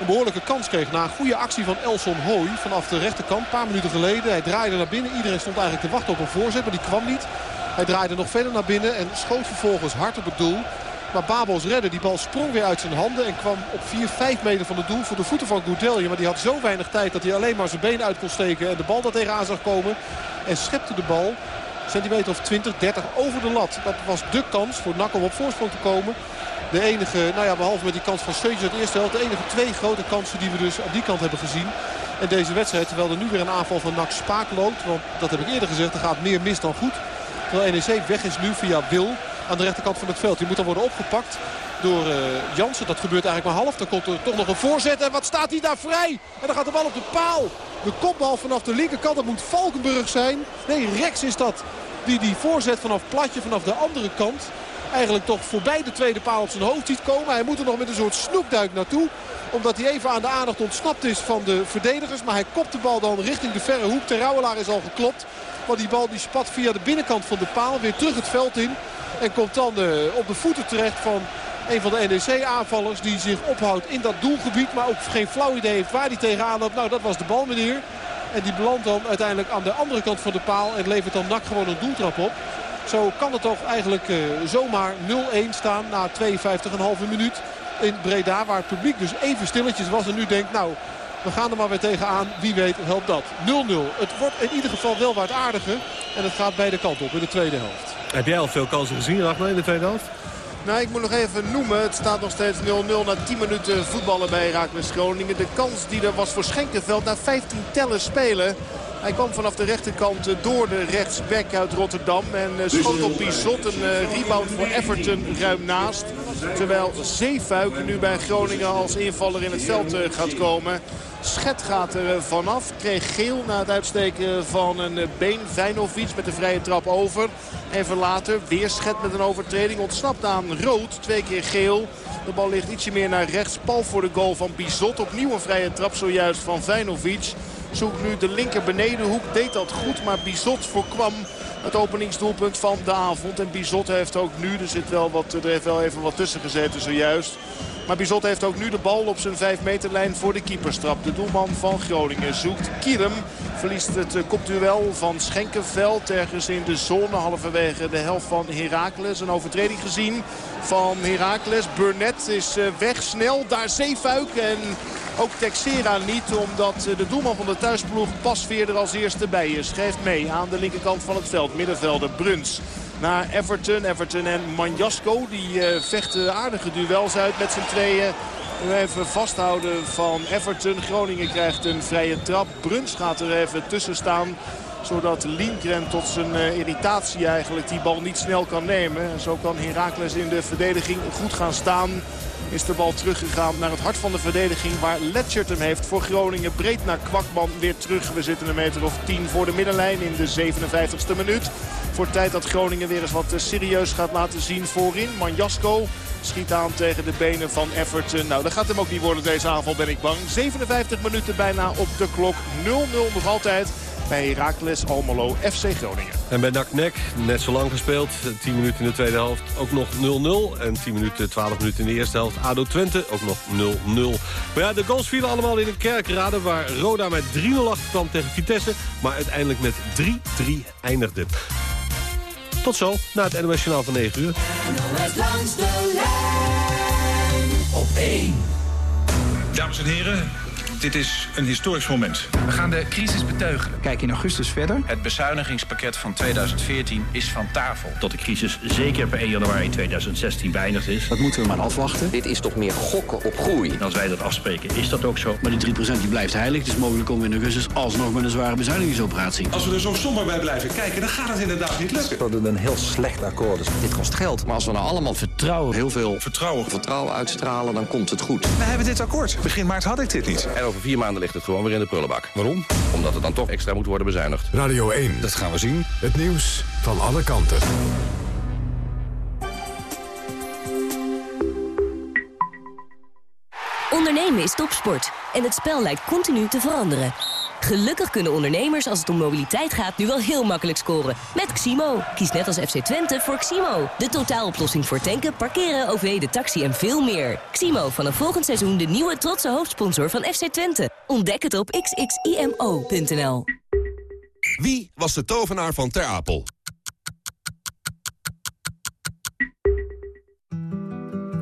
een behoorlijke kans kreeg. Na een goede actie van Elson Hooi vanaf de rechterkant. Een paar minuten geleden. Hij draaide naar binnen. Iedereen stond eigenlijk te wachten op een voorzet. Maar die kwam niet. Hij draaide nog verder naar binnen en schoot vervolgens hard op het doel. Maar Babos redde. Die bal sprong weer uit zijn handen en kwam op 4, 5 meter van het doel voor de voeten van Goudelje. Maar die had zo weinig tijd dat hij alleen maar zijn been uit kon steken en de bal daar tegenaan zag komen. En schepte de bal centimeter of 20, 30 over de lat. Dat was de kans voor Nak om op voorsprong te komen. De enige, nou ja, behalve met die kans van Seuntjes uit de eerste helft. De enige twee grote kansen die we dus aan die kant hebben gezien. En deze wedstrijd, terwijl er nu weer een aanval van Nak Spaak loopt. Want dat heb ik eerder gezegd, er gaat meer mis dan goed. Terwijl NEC weg is nu via Wil aan de rechterkant van het veld. Die moet dan worden opgepakt door uh, Jansen. Dat gebeurt eigenlijk maar half. Dan komt er toch nog een voorzet. En wat staat hij daar vrij? En dan gaat de bal op de paal. De kopbal vanaf de linkerkant. Dat moet Valkenburg zijn. Nee, Rex is dat. Die die voorzet vanaf Platje vanaf de andere kant. Eigenlijk toch voorbij de tweede paal op zijn hoofd ziet komen. Hij moet er nog met een soort snoepduik naartoe. Omdat hij even aan de aandacht ontsnapt is van de verdedigers. Maar hij kopt de bal dan richting de verre hoek. Terrouwelaar is al geklopt. Maar die bal die spat via de binnenkant van de paal weer terug het veld in. En komt dan uh, op de voeten terecht van een van de NEC-aanvallers die zich ophoudt in dat doelgebied. Maar ook geen flauw idee heeft waar hij tegenaan loopt. Nou, dat was de bal, meneer. En die belandt dan uiteindelijk aan de andere kant van de paal. En levert dan nak gewoon een doeltrap op. Zo kan het toch eigenlijk uh, zomaar 0-1 staan na 52,5 minuut in Breda. Waar het publiek dus even stilletjes was en nu denkt, nou, we gaan er maar weer tegenaan. Wie weet helpt dat. 0-0. Het wordt in ieder geval wel wat aardiger. En het gaat beide kanten op in de tweede helft. Heb jij al veel kansen gezien, Ragnar, in de tweede helft? Nou, ik moet nog even noemen. Het staat nog steeds 0-0 na 10 minuten voetballen bij Herakles Groningen. De kans die er was voor Schenkenveld na 15 tellen spelen. Hij kwam vanaf de rechterkant door de rechtsback uit Rotterdam. En schoot op Bizot. Een rebound voor Everton ruim naast. Terwijl Zeefuik nu bij Groningen als invaller in het veld gaat komen. Schet gaat er vanaf. Kreeg geel na het uitsteken van een been. Vijnovic met de vrije trap over. Even later weer Schet met een overtreding. Ontsnapt aan rood. Twee keer geel. De bal ligt ietsje meer naar rechts. Pal voor de goal van Bizot. Opnieuw een vrije trap zojuist van Vijnovic. Zoekt nu de linker benedenhoek. Deed dat goed. Maar Bizot voorkwam het openingsdoelpunt van de avond. En Bizot heeft ook nu, er, zit wel wat, er heeft wel even wat tussen gezeten zojuist. Maar Bizot heeft ook nu de bal op zijn 5 meterlijn voor de keeperstrap. De doelman van Groningen zoekt Kierem. Verliest het kopduel van Schenkenveld. Ergens in de zone halverwege de helft van Heracles. Een overtreding gezien van Heracles. Burnett is weg snel. Daar Zeefuik en ook Texera niet. Omdat de doelman van de thuisploeg Pasveer er als eerste bij is. Geeft mee aan de linkerkant van het veld. Middenvelder Bruns naar Everton. Everton en Manjasko die uh, vechten aardige duels uit met z'n tweeën. Even vasthouden van Everton. Groningen krijgt een vrije trap. Bruns gaat er even tussen staan zodat Lindgren tot zijn uh, irritatie eigenlijk die bal niet snel kan nemen. En zo kan Heracles in de verdediging goed gaan staan. Is de bal teruggegaan naar het hart van de verdediging waar Letchert hem heeft voor Groningen. Breed naar Kwakman weer terug. We zitten een meter of 10 voor de middenlijn in de 57ste minuut. Voor tijd dat Groningen weer eens wat serieus gaat laten zien voorin. Manjasko schiet aan tegen de benen van Everton. Nou, dat gaat hem ook niet worden deze aanval ben ik bang. 57 minuten bijna op de klok. 0-0 nog altijd bij Heracles Almelo FC Groningen. En bij NAC Nek, net zo lang gespeeld. 10 minuten in de tweede helft, ook nog 0-0. En 10 minuten, 12 minuten in de eerste helft. ADO Twente, ook nog 0-0. Maar ja, de goals vielen allemaal in een kerkrade... waar Roda met 3-0 achterkwam tegen Vitesse... maar uiteindelijk met 3-3 eindigde. Tot zo, na het NOS Journaal van 9 uur. NOS langs de lijn op 1. Dames en heren, dit is een historisch moment. We gaan de crisis beteugelen. Kijk in augustus verder. Het bezuinigingspakket van 2014 is van tafel. Dat de crisis zeker per 1 januari 2016 beëindigd is. Dat moeten we maar afwachten. Dit is toch meer gokken op groei. En als wij dat afspreken, is dat ook zo. Maar die 3% die blijft heilig. Het is mogelijk om in augustus alsnog met een zware bezuinigingsoperatie. Als we er zo somber bij blijven kijken, dan gaat het inderdaad niet lukken. Dat het een heel slecht akkoord is. Dit kost geld. Maar als we nou allemaal vertrouwen, heel veel vertrouwen, vertrouwen uitstralen, dan komt het goed. We hebben dit akkoord. Begin maart had ik dit niet. En over vier maanden ligt het gewoon weer in de prullenbak. Waarom? Omdat het dan toch extra moet worden bezuinigd. Radio 1. Dat gaan we zien. Het nieuws van alle kanten. Ondernemen is topsport en het spel lijkt continu te veranderen. Gelukkig kunnen ondernemers als het om mobiliteit gaat nu wel heel makkelijk scoren. Met Ximo. Kies net als FC Twente voor Ximo. De totaaloplossing voor tanken, parkeren, OV, de taxi en veel meer. Ximo, vanaf volgend seizoen de nieuwe trotse hoofdsponsor van FC Twente. Ontdek het op xximo.nl. Wie was de tovenaar van Ter Apel?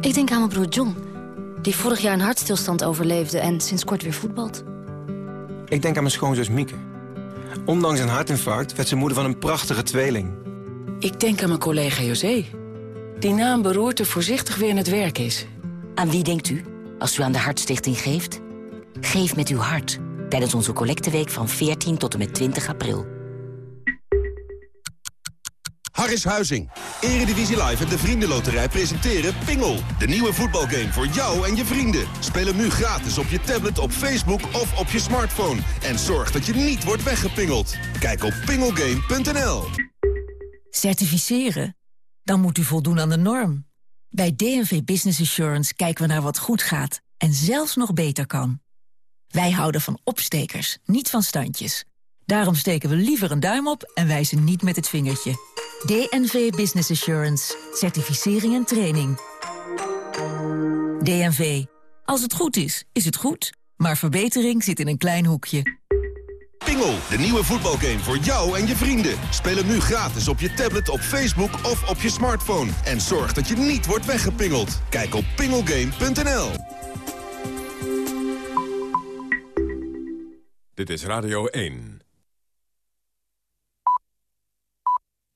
Ik denk aan mijn broer John, die vorig jaar een hartstilstand overleefde en sinds kort weer voetbalt. Ik denk aan mijn schoonzus Mieke. Ondanks een hartinfarct werd ze moeder van een prachtige tweeling. Ik denk aan mijn collega José, die na een beroerte voorzichtig weer in het werk is. Aan wie denkt u als u aan de Hartstichting geeft? Geef met uw hart tijdens onze collecteweek van 14 tot en met 20 april. Harris Huizing. Eredivisie Live en de Vriendenloterij presenteren Pingel. De nieuwe voetbalgame voor jou en je vrienden. Speel hem nu gratis op je tablet, op Facebook of op je smartphone. En zorg dat je niet wordt weggepingeld. Kijk op pingelgame.nl Certificeren? Dan moet u voldoen aan de norm. Bij DNV Business Assurance kijken we naar wat goed gaat en zelfs nog beter kan. Wij houden van opstekers, niet van standjes. Daarom steken we liever een duim op en wijzen niet met het vingertje. DNV Business Assurance. Certificering en training. DNV. Als het goed is, is het goed. Maar verbetering zit in een klein hoekje. Pingel, de nieuwe voetbalgame voor jou en je vrienden. Speel hem nu gratis op je tablet, op Facebook of op je smartphone. En zorg dat je niet wordt weggepingeld. Kijk op pingelgame.nl Dit is Radio 1.